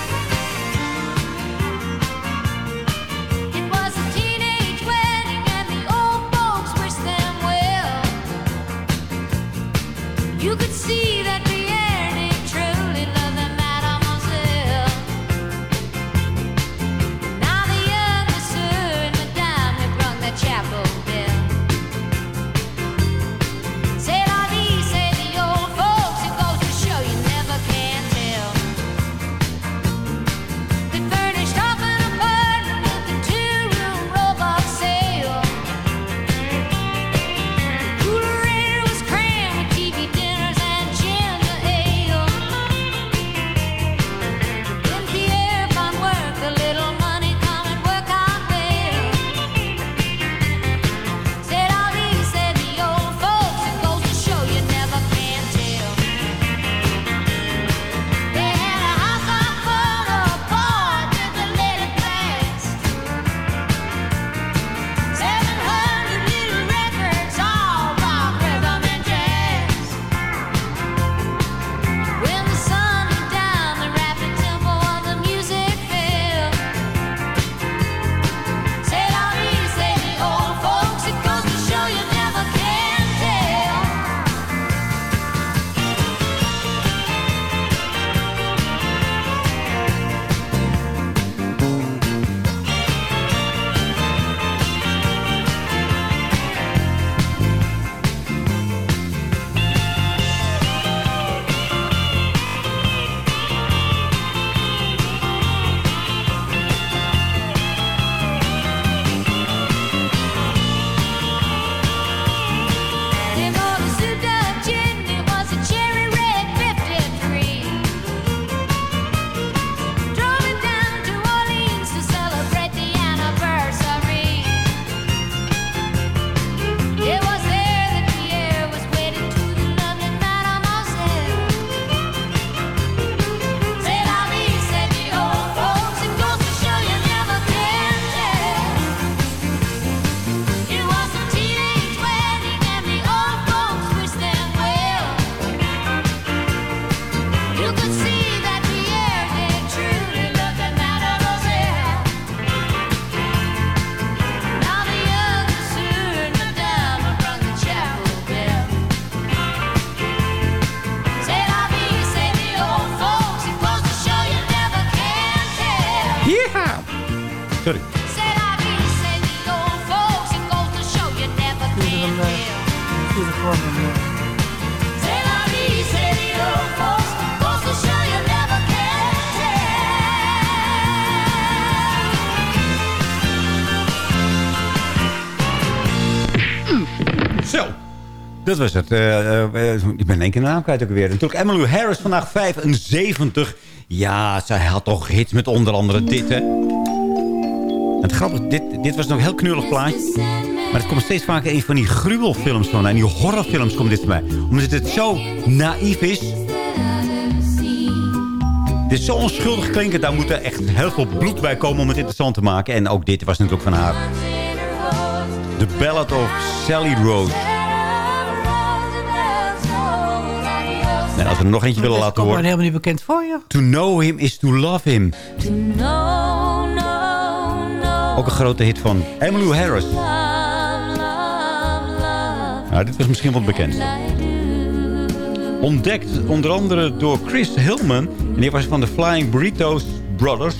Eh, eh, ik ben één keer de naam kwijt ook weer. Natuurlijk Emmylou Harris, vandaag 75. Ja, zij had toch hits met onder andere dit, hè. Het grappige, dit, dit was nog een heel knullig plaatje. Maar het komt steeds vaker in van die gruwelfilms van. En die horrorfilms komt dit bij. Omdat het zo naïef is. Het is zo onschuldig klinken. Daar moet er echt heel veel bloed bij komen om het interessant te maken. En ook dit was natuurlijk van haar. The Ballad of Sally Rose. En als we er nog eentje willen laten horen. helemaal niet bekend voor je. To know him is to love him. No, no, no. Ook een grote hit van Emmylou Harris. Love, love, love. Nou, dit was misschien wat bekend. Ontdekt onder andere door Chris Hillman. En die was van de Flying Burritos Brothers.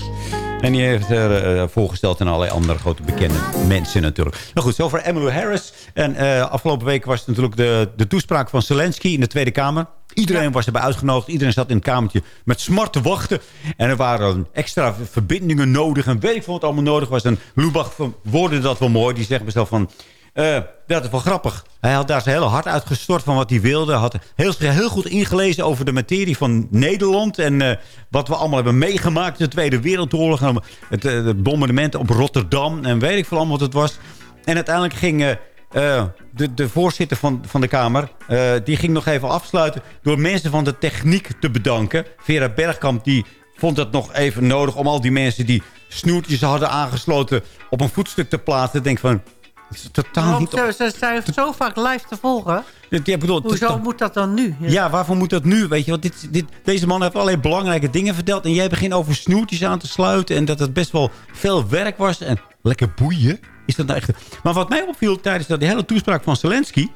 En die heeft er eh, voorgesteld aan allerlei andere grote bekende mensen natuurlijk. Nou goed, zover Emmylou Harris. En eh, afgelopen week was het natuurlijk de, de toespraak van Zelensky in de Tweede Kamer. Iedereen was erbij uitgenodigd. Iedereen zat in het kamertje met smart te wachten. En er waren extra verbindingen nodig. En weet ik wat allemaal nodig was. En Lubach woordde dat wel mooi. Die zegt mezelf van... eh, dat is wel grappig. Hij had daar zijn hele hart uitgestort van wat hij wilde. Had heel, heel goed ingelezen over de materie van Nederland. En eh, wat we allemaal hebben meegemaakt de Tweede Wereldoorlog. Het, eh, het bombardement op Rotterdam. En weet ik veel allemaal wat het was. En uiteindelijk ging... eh, de, de voorzitter van, van de Kamer... eh, die ging nog even afsluiten... door mensen van de techniek te bedanken. Vera Bergkamp die vond het nog even nodig... om al die mensen die snoertjes hadden aangesloten... op een voetstuk te plaatsen. Ik denk van... Is totaal niet... ze, zijn zo vaak live te volgen. Ja, bedoel, Hoezo moet dat dan nu? Ja, waarvoor moet dat nu? Weet je, want dit, dit, deze man heeft allerlei belangrijke dingen verteld. En jij begint over snoertjes aan te sluiten. En dat het best wel veel werk was. En lekker boeien. Is dat nou echt... Maar wat mij opviel tijdens dat die hele toespraak van Zelensky...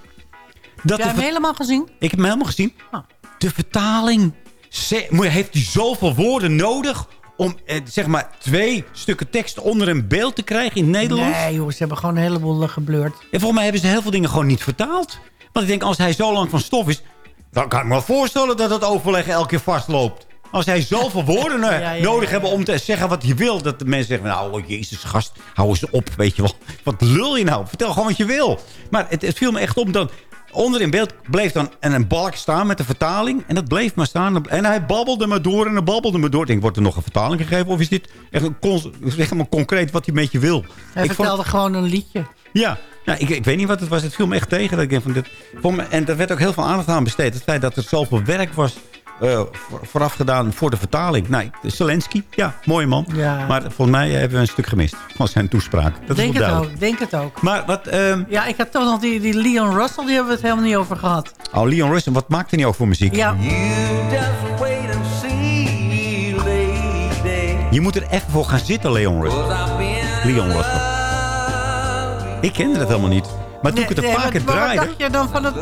Dat Heb jij hem helemaal gezien? Ik heb hem helemaal gezien. De vertaling. Heeft hij zoveel woorden nodig... om eh, zeg maar twee stukken tekst onder een beeld te krijgen in het Nederlands? Nee, joh, ze hebben gewoon een heleboel eh, gebleurd. En volgens mij hebben ze heel veel dingen gewoon niet vertaald. Want ik denk, als hij zo lang van stof is... dan kan ik me wel voorstellen dat het overleg elke keer vastloopt. Als hij zoveel woorden eh, [LAUGHS] Ja, ja, nodig hebben om te zeggen wat je wil... dat de mensen zeggen, nou, oh, jezus, gast, hou eens op, weet je wel. Wat lul je nou? Vertel gewoon wat je wil. Maar het, het viel me echt op dat... Onder in beeld bleef dan een, een balk staan met de vertaling. En dat bleef maar staan. En hij babbelde maar door en hij babbelde maar door. Ik denk, wordt er nog een vertaling gegeven? Of is dit echt een zeg maar concreet wat hij met je wil? Hij Ik vond- vertelde gewoon een liedje. ja, nou, ik, ik weet niet wat het was. Het viel me echt tegen. Dat ik denk van dit, en er werd ook heel veel aandacht aan besteed. Het feit dat er zoveel werk was eh, voor- vooraf gedaan voor de vertaling. Nou, Zelensky, ja, mooie man. Ja. Maar volgens mij hebben we een stuk gemist van zijn toespraak. Dat denk is het ook, denk het ook. Maar wat... ehm, Ja, ik had toch nog die, die Leon Russell, die hebben we het helemaal niet over gehad. oh, Leon Russell, wat maakt hij nou ook voor muziek? Ja, Je moet er even voor gaan zitten, Leon Russell. Leon Russell. Ik kende dat helemaal niet. Maar toen ik het een Nee, paar keer maar Wat draaide... dacht je dan van het...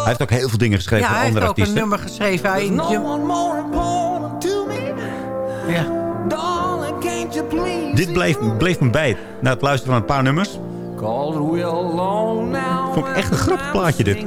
Hij heeft ook heel veel dingen geschreven Ja, voor hij heeft andere ook een artiesten. nummer geschreven. Hij, ja. Dit bleef, bleef me bij na het luisteren van een paar nummers. Vond ik echt een grappig plaatje dit.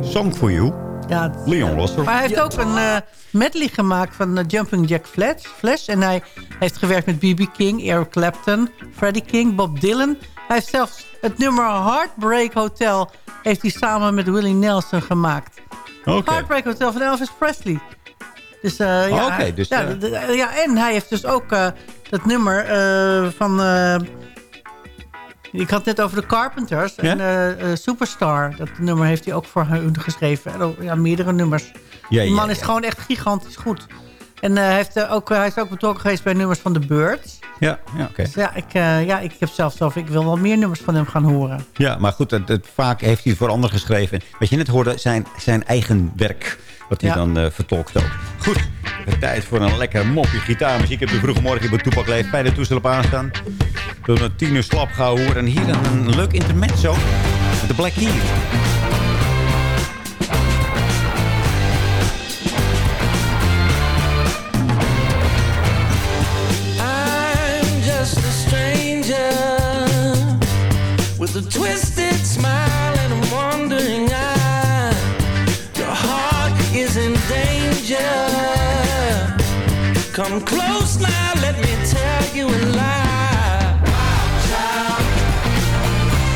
Song for You. Ja, Leon. Maar hij heeft ook een eh, medley gemaakt van eh, Jumping Jack Flash, Flash. En hij heeft gewerkt met B.B. King, Eric Clapton, Freddie King, Bob Dylan. Hij heeft zelfs het nummer Heartbreak Hotel... heeft hij samen met Willie Nelson gemaakt. Heartbreak Hotel van Elvis Presley. Dus, eh, ja, dus, ja, eh, ja, en hij heeft dus ook eh, dat nummer van... ik had het net over de Carpenters. En Superstar. Dat nummer heeft hij ook voor hun geschreven. En ook, ja, meerdere nummers. Ja, Die man is gewoon echt gigantisch goed. En eh, hij, heeft, eh, ook, hij is ook betrokken geweest bij nummers van The Birds. Ja, ja oké. Dus ja, ik, eh, ja, ik heb zelfs zelf... Ik wil wel meer nummers van hem gaan horen. Ja, maar goed, het, het- vaak heeft hij het voor anderen geschreven. Wat je net hoorde, zijn, zijn eigen werk. Wat hij Ja. dan eh, vertolkt ook. Goed, tijd voor een lekker moppie gitaarmuziek. Ik heb de vroege morgen bij Toepak Leef bij de toestel op aanstaan. Door een tien uur slap gaan horen. En hier een, een leuk intermezzo. met De Black Keys. Come close now, let me tell you a lie. Child,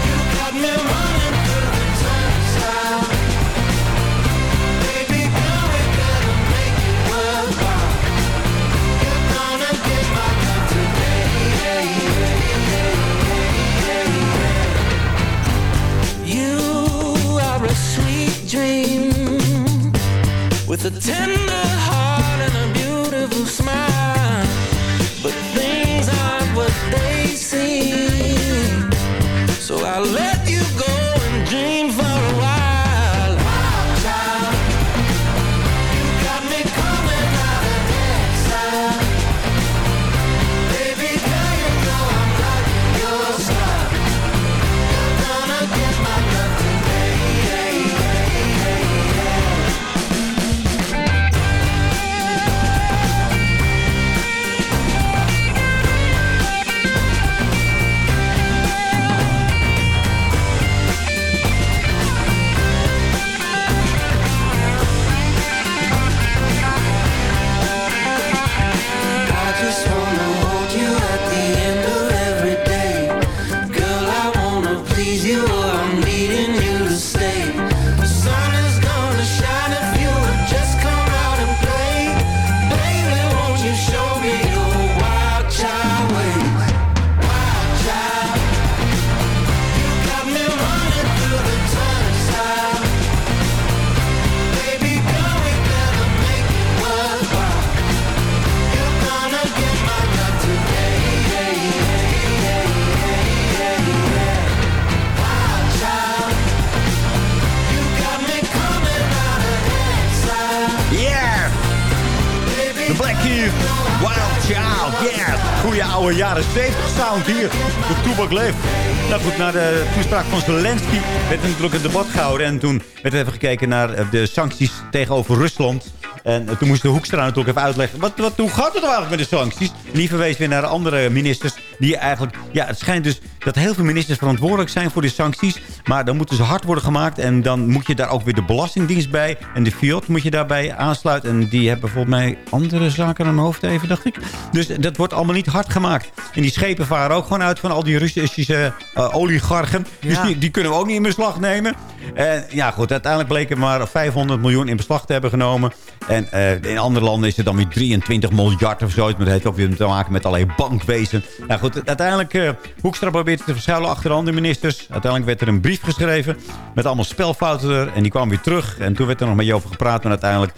you got me running through the. Baby make it. You're gonna get my. You are a sweet dream with a tender 70 sound hier. De Toebak leeft. Nou goed, na de toespraak van Zelensky werd er natuurlijk een debat gehouden. En toen werd er even gekeken naar eh, de sancties tegenover Rusland. En eh, toen moest de Hoekstra natuurlijk even uitleggen. Wat, wat, hoe gaat het nou eigenlijk met de sancties? En die verwees weer naar andere ministers. Die eigenlijk... Ja, het schijnt dus dat heel veel ministers verantwoordelijk zijn voor die sancties. Maar dan moeten ze hard worden gemaakt. En dan moet je daar ook weer de Belastingdienst bij. En de Fiat moet je daarbij aansluiten. En die hebben volgens mij andere zaken aan hun hoofd even, dacht ik. Dus dat wordt allemaal niet hard gemaakt. En die schepen varen ook gewoon uit van al die Russische eh, oligarchen. Dus Ja. die, die kunnen we ook niet in beslag nemen. En ja, goed, uiteindelijk bleek er maar 500 miljoen in beslag te hebben genomen. En eh, in andere landen is het dan weer 23 miljard of zoiets. Maar dat heeft ook weer te maken met allerlei bankwezen. Nou goed, uiteindelijk... eh Hoekstra probeert te verschuilen achter de andere ministers. Uiteindelijk werd er een brief geschreven met allemaal spelfouten er. En die kwam weer terug. En toen werd er nog met je over gepraat. En uiteindelijk...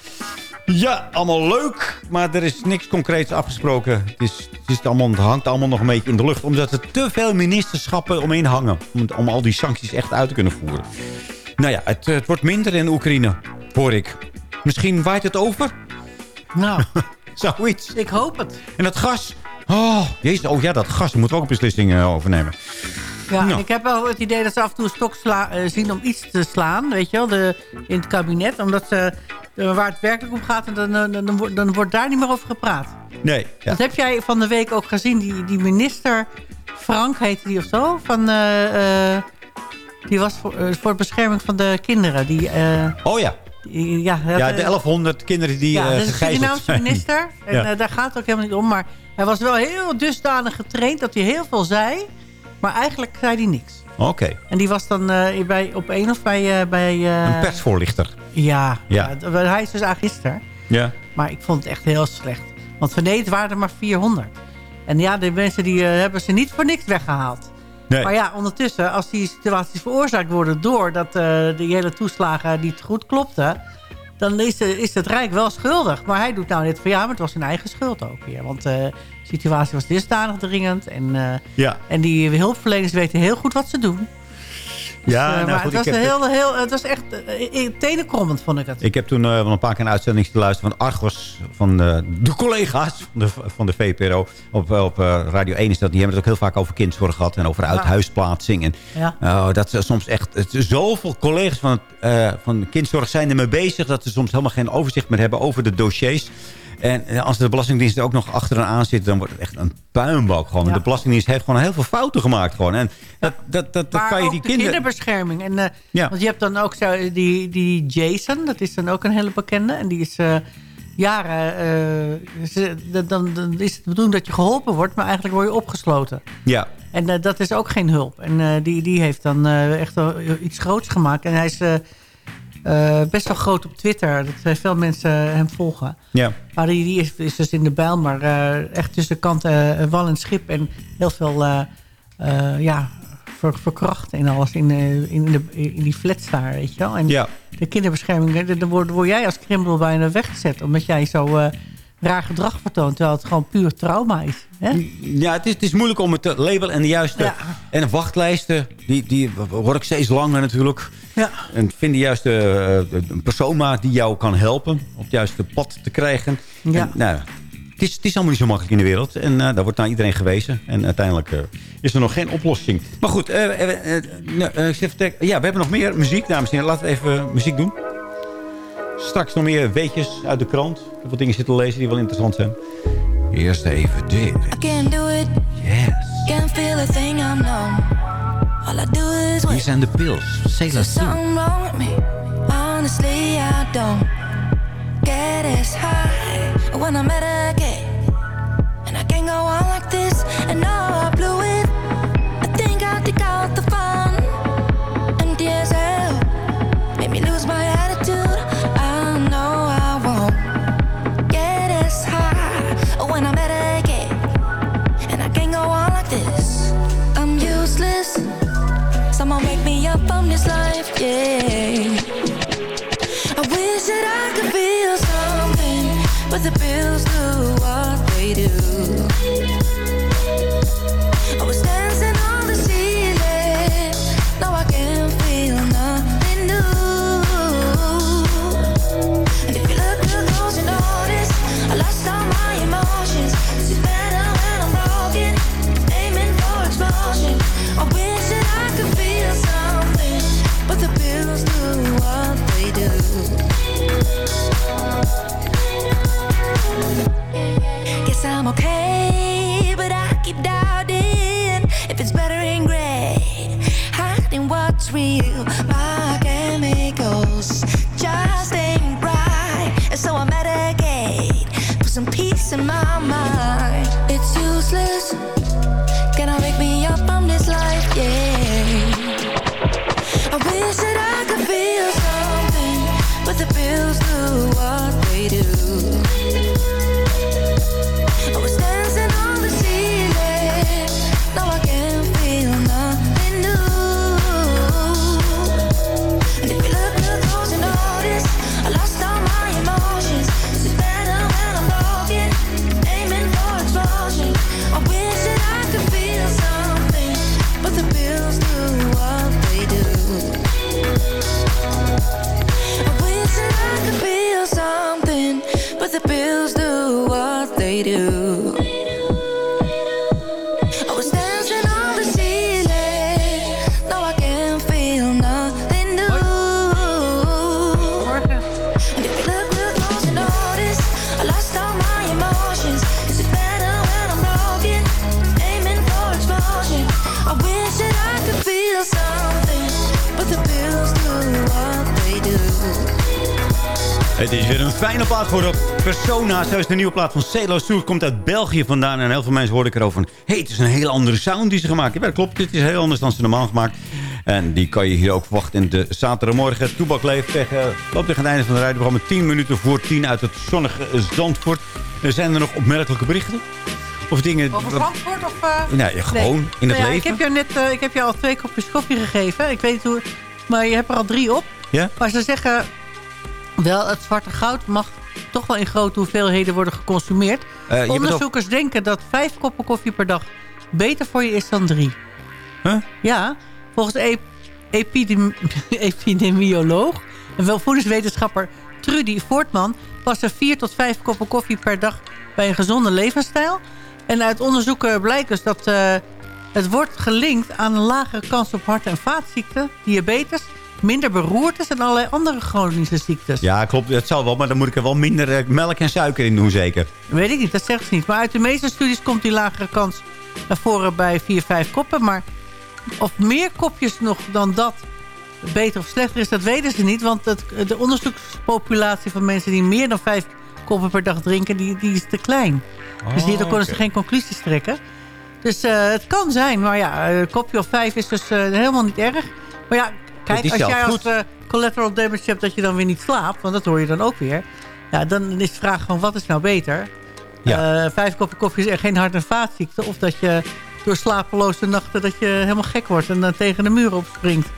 Ja, allemaal leuk, maar er is niks concreets afgesproken. Het, is, het, is allemaal, het hangt allemaal nog een beetje in de lucht. Omdat er te veel ministerschappen omheen hangen. Om, om al die sancties echt uit te kunnen voeren. Nou ja, het, het wordt minder in Oekraïne, hoor ik. Misschien waait het over? Nou, [LAUGHS] Zoiets. ik hoop het. En dat gas. Oh, jezus, oh ja, dat gas. Daar moeten we ook een beslissing eh, over nemen. Ja, Nou. en ik heb wel het idee dat ze af en toe een stok sla- eh, zien om iets te slaan, weet je wel, de, in het kabinet. Omdat ze, eh, waar het werkelijk om gaat, en dan, dan, dan, wordt- dan wordt daar niet meer over gepraat. Nee. Ja. Dat heb jij van de week ook gezien, die, die minister, Frank heette die of zo, van, die was voor, voor de bescherming van de kinderen. Die, Oh ja. ja, Ja, de 1100 kinderen die ja, eh dat is een gegijzeld Surinaamse zijn. minister. En Ja. daar gaat het ook helemaal niet om. Maar hij was wel heel dusdanig getraind dat hij heel veel zei. Maar eigenlijk zei hij niks. Oké, En die was dan eh, bij, op één of bij... eh, bij eh, een persvoorlichter. Ja, Ja. hij is dus gisteren. Ja. Maar ik vond het echt heel slecht. Want van het waren er maar 400. En ja, de mensen die hebben ze niet voor niks weggehaald. Nee. Maar ja, ondertussen, als die situaties veroorzaakt worden... doordat die hele toeslagen niet goed klopten... dan is, de, is het Rijk wel schuldig. Maar hij doet nou net van ja, maar het was zijn eigen schuld ook weer. Want eh, de situatie was dusdanig dringend. En, eh, Ja. en die hulpverleners weten heel goed wat ze doen. Dus, Ja, eh, nou maar goed, het was, heb heel, heel, het was echt eh, eh, tenenkrommend, vond ik het. Ik heb toen wel een paar keer een uitzending te luisteren van Argos. Van de collega's van de, van de VPRO. Op, op Radio 1 is dat. Die hebben het ook heel vaak over kindzorg gehad. En over uithuisplaatsing. En Ja. oh, dat ze soms echt... Het, zoveel collega's van, van kindzorg zijn ermee bezig. Dat ze soms helemaal geen overzicht meer hebben over de dossiers. En eh, als de Belastingdienst er ook nog achteraan zit... dan wordt het echt een puinbak gewoon. Ja. De Belastingdienst heeft gewoon heel veel fouten gemaakt. Gewoon. En dat, dat, dat, kan je die de kinderen... kinderbescherming. En, eh, Ja. Want je hebt dan ook zo, die, die Jason, dat is dan ook een hele bekende. En die is eh, jaren... eh, dan, dan, is het de bedoeling dat je geholpen wordt, maar eigenlijk word je opgesloten. Ja, En eh, dat is ook geen hulp. En eh, die, die heeft dan eh, echt iets groots gemaakt. En hij is eh, eh, best wel groot op Twitter. Dat eh, veel mensen hem volgen. ja. Maar die, die is, is dus in de bijl, maar eh, echt tussen kanten eh, wal en schip. En heel veel eh, eh, ja, ver, verkrachten en alles in, eh, in, de, in die flats daar, weet je wel. En Ja. de kinderbescherming, eh, dan word, word jij als criminal bijna weggezet. Omdat jij zo eh, raar gedrag vertoont, terwijl het gewoon puur trauma is. Hè? Ja, het is, het is moeilijk om het te labelen en de juiste... Ja. En wachtlijsten, die, die worden ook steeds langer natuurlijk. Ja. En vind de juiste eh, een persoon maar die jou kan helpen... op het juiste pad te krijgen. Ja. En, nou, het, is, het is allemaal niet zo makkelijk in de wereld. En eh, daar wordt naar iedereen gewezen. En uiteindelijk eh, is er nog geen oplossing. Maar goed, eh, eh, eh, nou, eh, ik ja, we hebben nog meer muziek, dames en heren. Laten we even muziek doen. Straks nog meer weetjes uit de krant. Ik heb wat dingen zitten lezen die wel interessant zijn. Eerst even dit. I can't do it. Yes. Can't feel a thing I'm numb. All I do is Hier zijn de pils. Sea. something wrong with me. Honestly, I don't get as high when I meditate. And I can't go on like this. And now I blew it. Someone wake me up from this life, yeah. I wish that I could feel something, but the bills do what they do. Het is weer een fijne plaat geworden. Persona, zo is de nieuwe plaat van Celo Soer. Komt uit België vandaan. En heel veel mensen hoorden ik erover van... hey, het is een heel andere sound die ze gemaakt hebben. Ja, dat klopt. Het is heel anders dan ze normaal gemaakt. En die kan je hier ook verwachten in de zaterdagmorgen. Toebak leeft tegen, loopt tegen het einde van de rijdenprogramma. 10 minuten voor 10 uit het zonnige Zandvoort. Er zijn er nog opmerkelijke berichten? Of dingen... Over Zandvoort of... eh? Nee, gewoon in het Nou ja, leven. Ik heb, jou net, eh, ik heb jou al twee kopjes koffie gegeven. Ik weet niet hoe... Maar je hebt er al drie op. Ja? Maar ze zeggen... Wel, het zwarte goud mag toch wel in grote hoeveelheden worden geconsumeerd. Eh, Onderzoekers denken dat vijf koppen koffie per dag beter voor je is dan drie. Huh? Ja, volgens de ep- epidem- [LAUGHS] epidemioloog en welvoedingswetenschapper Trudy Voortman... passen vier tot vijf koppen koffie per dag bij een gezonde levensstijl. En uit onderzoeken blijkt dus dat eh, het wordt gelinkt aan een lagere kans op hart- en vaatziekten, diabetes, minder beroertes en allerlei andere chronische ziektes. Ja, klopt. Dat zal wel. Maar dan moet ik er wel minder eh, melk en suiker in doen, zeker. Weet ik niet, dat zegt ze niet. Maar uit de meeste studies komt die lagere kans naar voren bij 4, 5 koppen. Maar of meer kopjes nog dan dat beter of slechter is, dat weten ze niet. Want het, de onderzoekspopulatie van mensen die meer dan 5 koppen per dag drinken, die, die is te klein. dus hierdoor konden ze geen conclusies trekken. Dus eh, het kan zijn, maar ja, een kopje of vijf is dus eh, helemaal niet erg. Maar ja, kijk, is als jij als goed. eh, collateral damage hebt dat je dan weer niet slaapt, want dat hoor je dan ook weer. Ja, dan is de vraag gewoon, wat is nou beter? Ja. Eh, vijf koppen koffie is echt geen hart- en vaatziekte. Of dat je door slapeloze nachten dat je helemaal gek wordt en dan tegen de muur opspringt.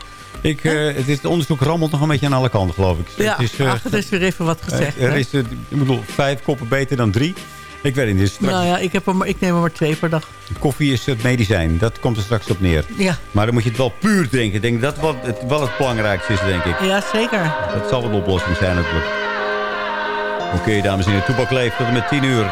Ik, eh, het, is, het onderzoek rammelt nog een beetje aan alle kanten, geloof ik. Ja, het is, ach, het is weer even wat gezegd. er hè? is, ik bedoel, vijf koppen beter dan drie. Ik weet het niet. Straks, nou ja, ik, heb er maar, ik neem er maar twee per dag. Koffie is het medicijn. Dat komt er straks op neer. Ja, Maar dan moet je het wel puur drinken. Ik denk dat wat het, wel het belangrijkste is, denk ik. ja zeker. Dat zal wel de oplossing zijn natuurlijk. Oké, dames en heren. Toebak leeft tot en met 10 uur.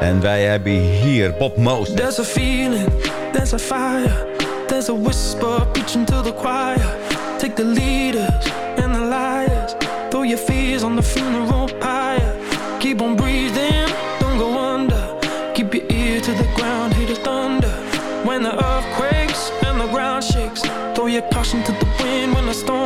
En wij hebben hier Bob Moos. There's a feeling, there's a fire, there's a whisper preaching to the choir. Take the leaders and the liars, throw your fears on the funeral pyre. Keep on breathing, caution to the wind when I storm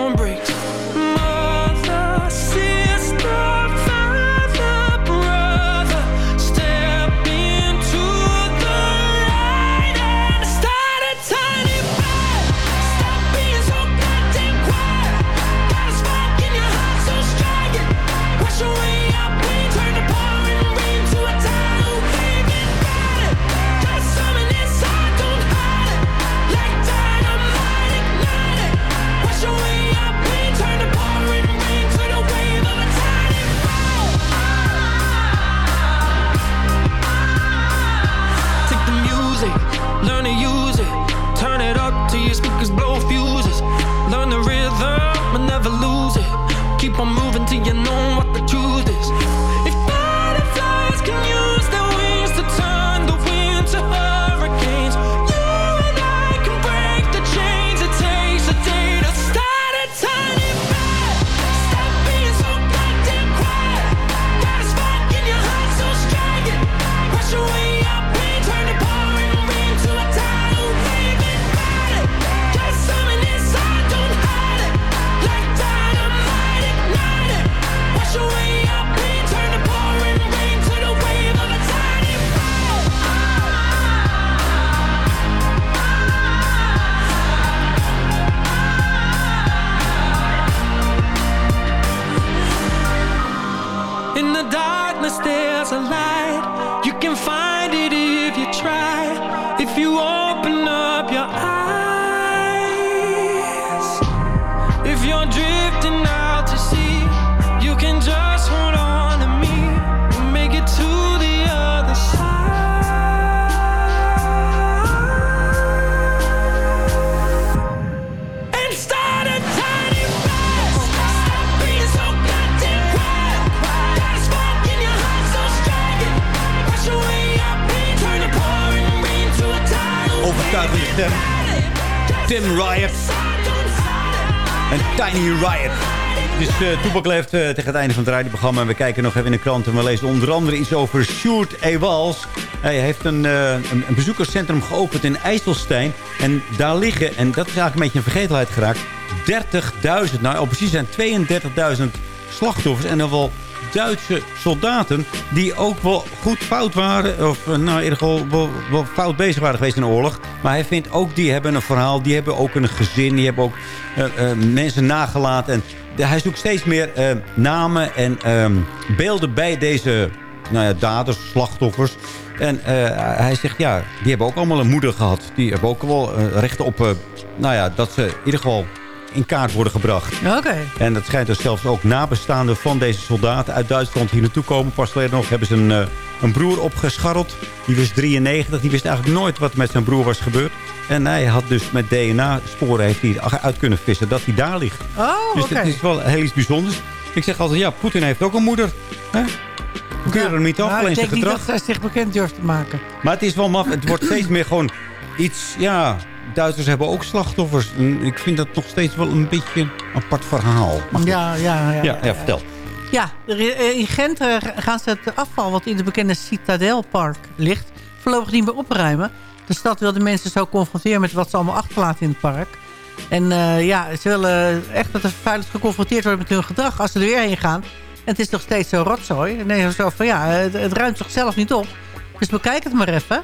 in the darkness there's a light. You can find it Stem. Tim Riot. En Tiny Riot. Dus uh, Toepak leeft eh, tegen het einde van het radioprogramma. En we kijken nog even in de krant. En we lezen onder andere iets over Sjoerd Ewals. Hij heeft een, eh, een, een bezoekerscentrum geopend in IJsselstein. En daar liggen, en dat is eigenlijk een beetje in vergetelheid geraakt... 30.000, nou oh, precies zijn 32.000 slachtoffers. En dan wel Duitse soldaten die ook wel goed fout waren. Of nou, in ieder geval wel, fout bezig waren geweest in de oorlog. Maar hij vindt ook, die hebben een verhaal. Die hebben ook een gezin. Die hebben ook uh, uh, mensen nagelaten. En hij zoekt steeds meer uh, namen en ehm, beelden bij deze nou ja, daders, slachtoffers. En hij zegt, ja, die hebben ook allemaal een moeder gehad. Die hebben ook wel recht op, nou ja, dat ze in ieder geval in kaart worden gebracht. Oké. En dat schijnt dus zelfs ook nabestaanden van deze soldaten uit Duitsland hier naartoe komen. Pas geleden nog hebben ze een, uh, een broer opgescharreld. Die was 93. Die wist eigenlijk nooit wat met zijn broer was gebeurd. En hij had dus met DNA-sporen heeft hij uit kunnen vissen dat hij daar ligt. Oh, Dus het is wel heel iets bijzonders. Ik zeg altijd, ja, Poetin heeft ook een moeder. Hè? We kunnen er niet af, Nou, alleen ik zijn denk niet gedrag. dat hij zich bekend durft te maken. Maar het is wel maf. Het wordt steeds meer gewoon iets... Ja, Duitsers hebben ook slachtoffers. En Ik vind dat nog steeds wel een beetje een apart verhaal. Ja, ja, ja. ja, ja, vertel. Ja, eh, in Gent eh, gaan ze het afval wat in het bekende Citadelpark ligt... voorlopig niet meer opruimen. De stad wil de mensen zo confronteren met wat ze allemaal achterlaten in het park. En eh, ja, ze willen echt dat de vervuilers geconfronteerd worden met hun gedrag... als ze er weer heen gaan. En het is nog steeds zo rotzooi. En dan zo van ja, het, het ruimt zichzelf niet op. Dus bekijk het maar even.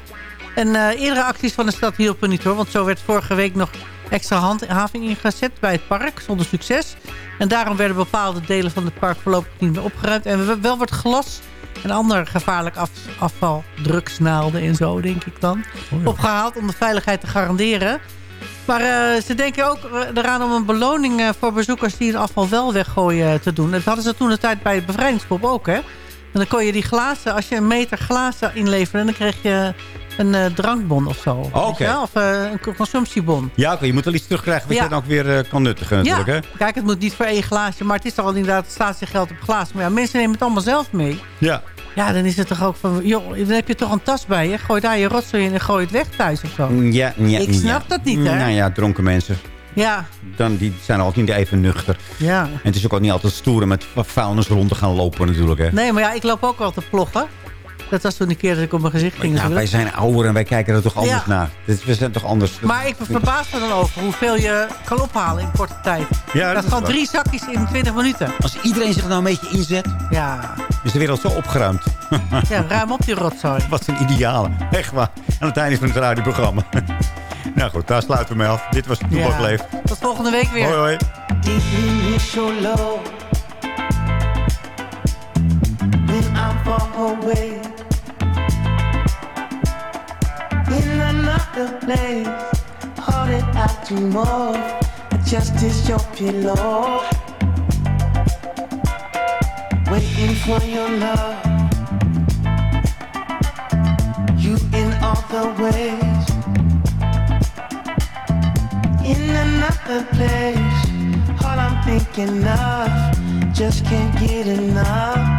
En eh, eerdere acties van de stad hielpen niet hoor. Want zo werd vorige week nog extra handhaving ingezet bij het park. Zonder succes. En daarom werden bepaalde delen van het park voorlopig niet meer opgeruimd. En wel wordt glas en ander gevaarlijk af, afval, drugsnaalden en zo denk ik dan, opgehaald om de veiligheid te garanderen. Maar eh, ze denken ook eh, eraan om een beloning voor bezoekers die hun afval wel weggooien te doen. Dat hadden ze toen de tijd bij het bevrijdingspop ook, hè? En dan kon je die glazen, als je een meter glazen inleverde, dan kreeg je een eh, drankbon of zo. Oh? Of eh, een consumptiebon. Ja, oké, je moet wel iets terugkrijgen wat Ja. je dan ook weer eh, kan nuttigen natuurlijk. ja, Hè? kijk, het moet niet voor één glaasje, maar het is toch al inderdaad statiegeld op glaas. Maar ja, mensen nemen het allemaal zelf mee. Ja. Ja, dan is het toch ook van, joh, dan heb je toch een tas bij je. Gooi daar je rotzooi in en gooi het weg thuis of zo. Ja, ja, Ik snap ja. dat niet, hè? Nou ja, dronken mensen. Ja, Dan, die zijn altijd niet even nuchter. ja. En het is ook al niet altijd stoer om met vuilnis rond te gaan lopen natuurlijk. Hè? Nee, maar ja, ik loop ook wel te ploggen. Dat was toen een keer dat ik op mijn gezicht ging. Ja, wij zijn ouder en wij kijken er toch anders Ja. naar. Dit- We zijn toch anders. Maar ik verbaas me dan over hoeveel je kan ophalen in korte tijd. Ja, dat dat is is gewoon waar. drie zakjes in 20 minuten. Als iedereen zich nou een beetje inzet, Ja, is de wereld zo opgeruimd. ja ruim op die rotzooi. Wat een ideale. Echt waar. Aan het einde van het radioprogramma. nou goed, daar sluiten we mee af. Dit was Toebak Ja. Leef. Tot volgende week weer. Hoi hoi. Deep initial low When I'm far away another place. Hold it out to more. Just is your pillow. Waiting for your love. You in all the ways. In another place. All I'm thinking of, just can't get enough.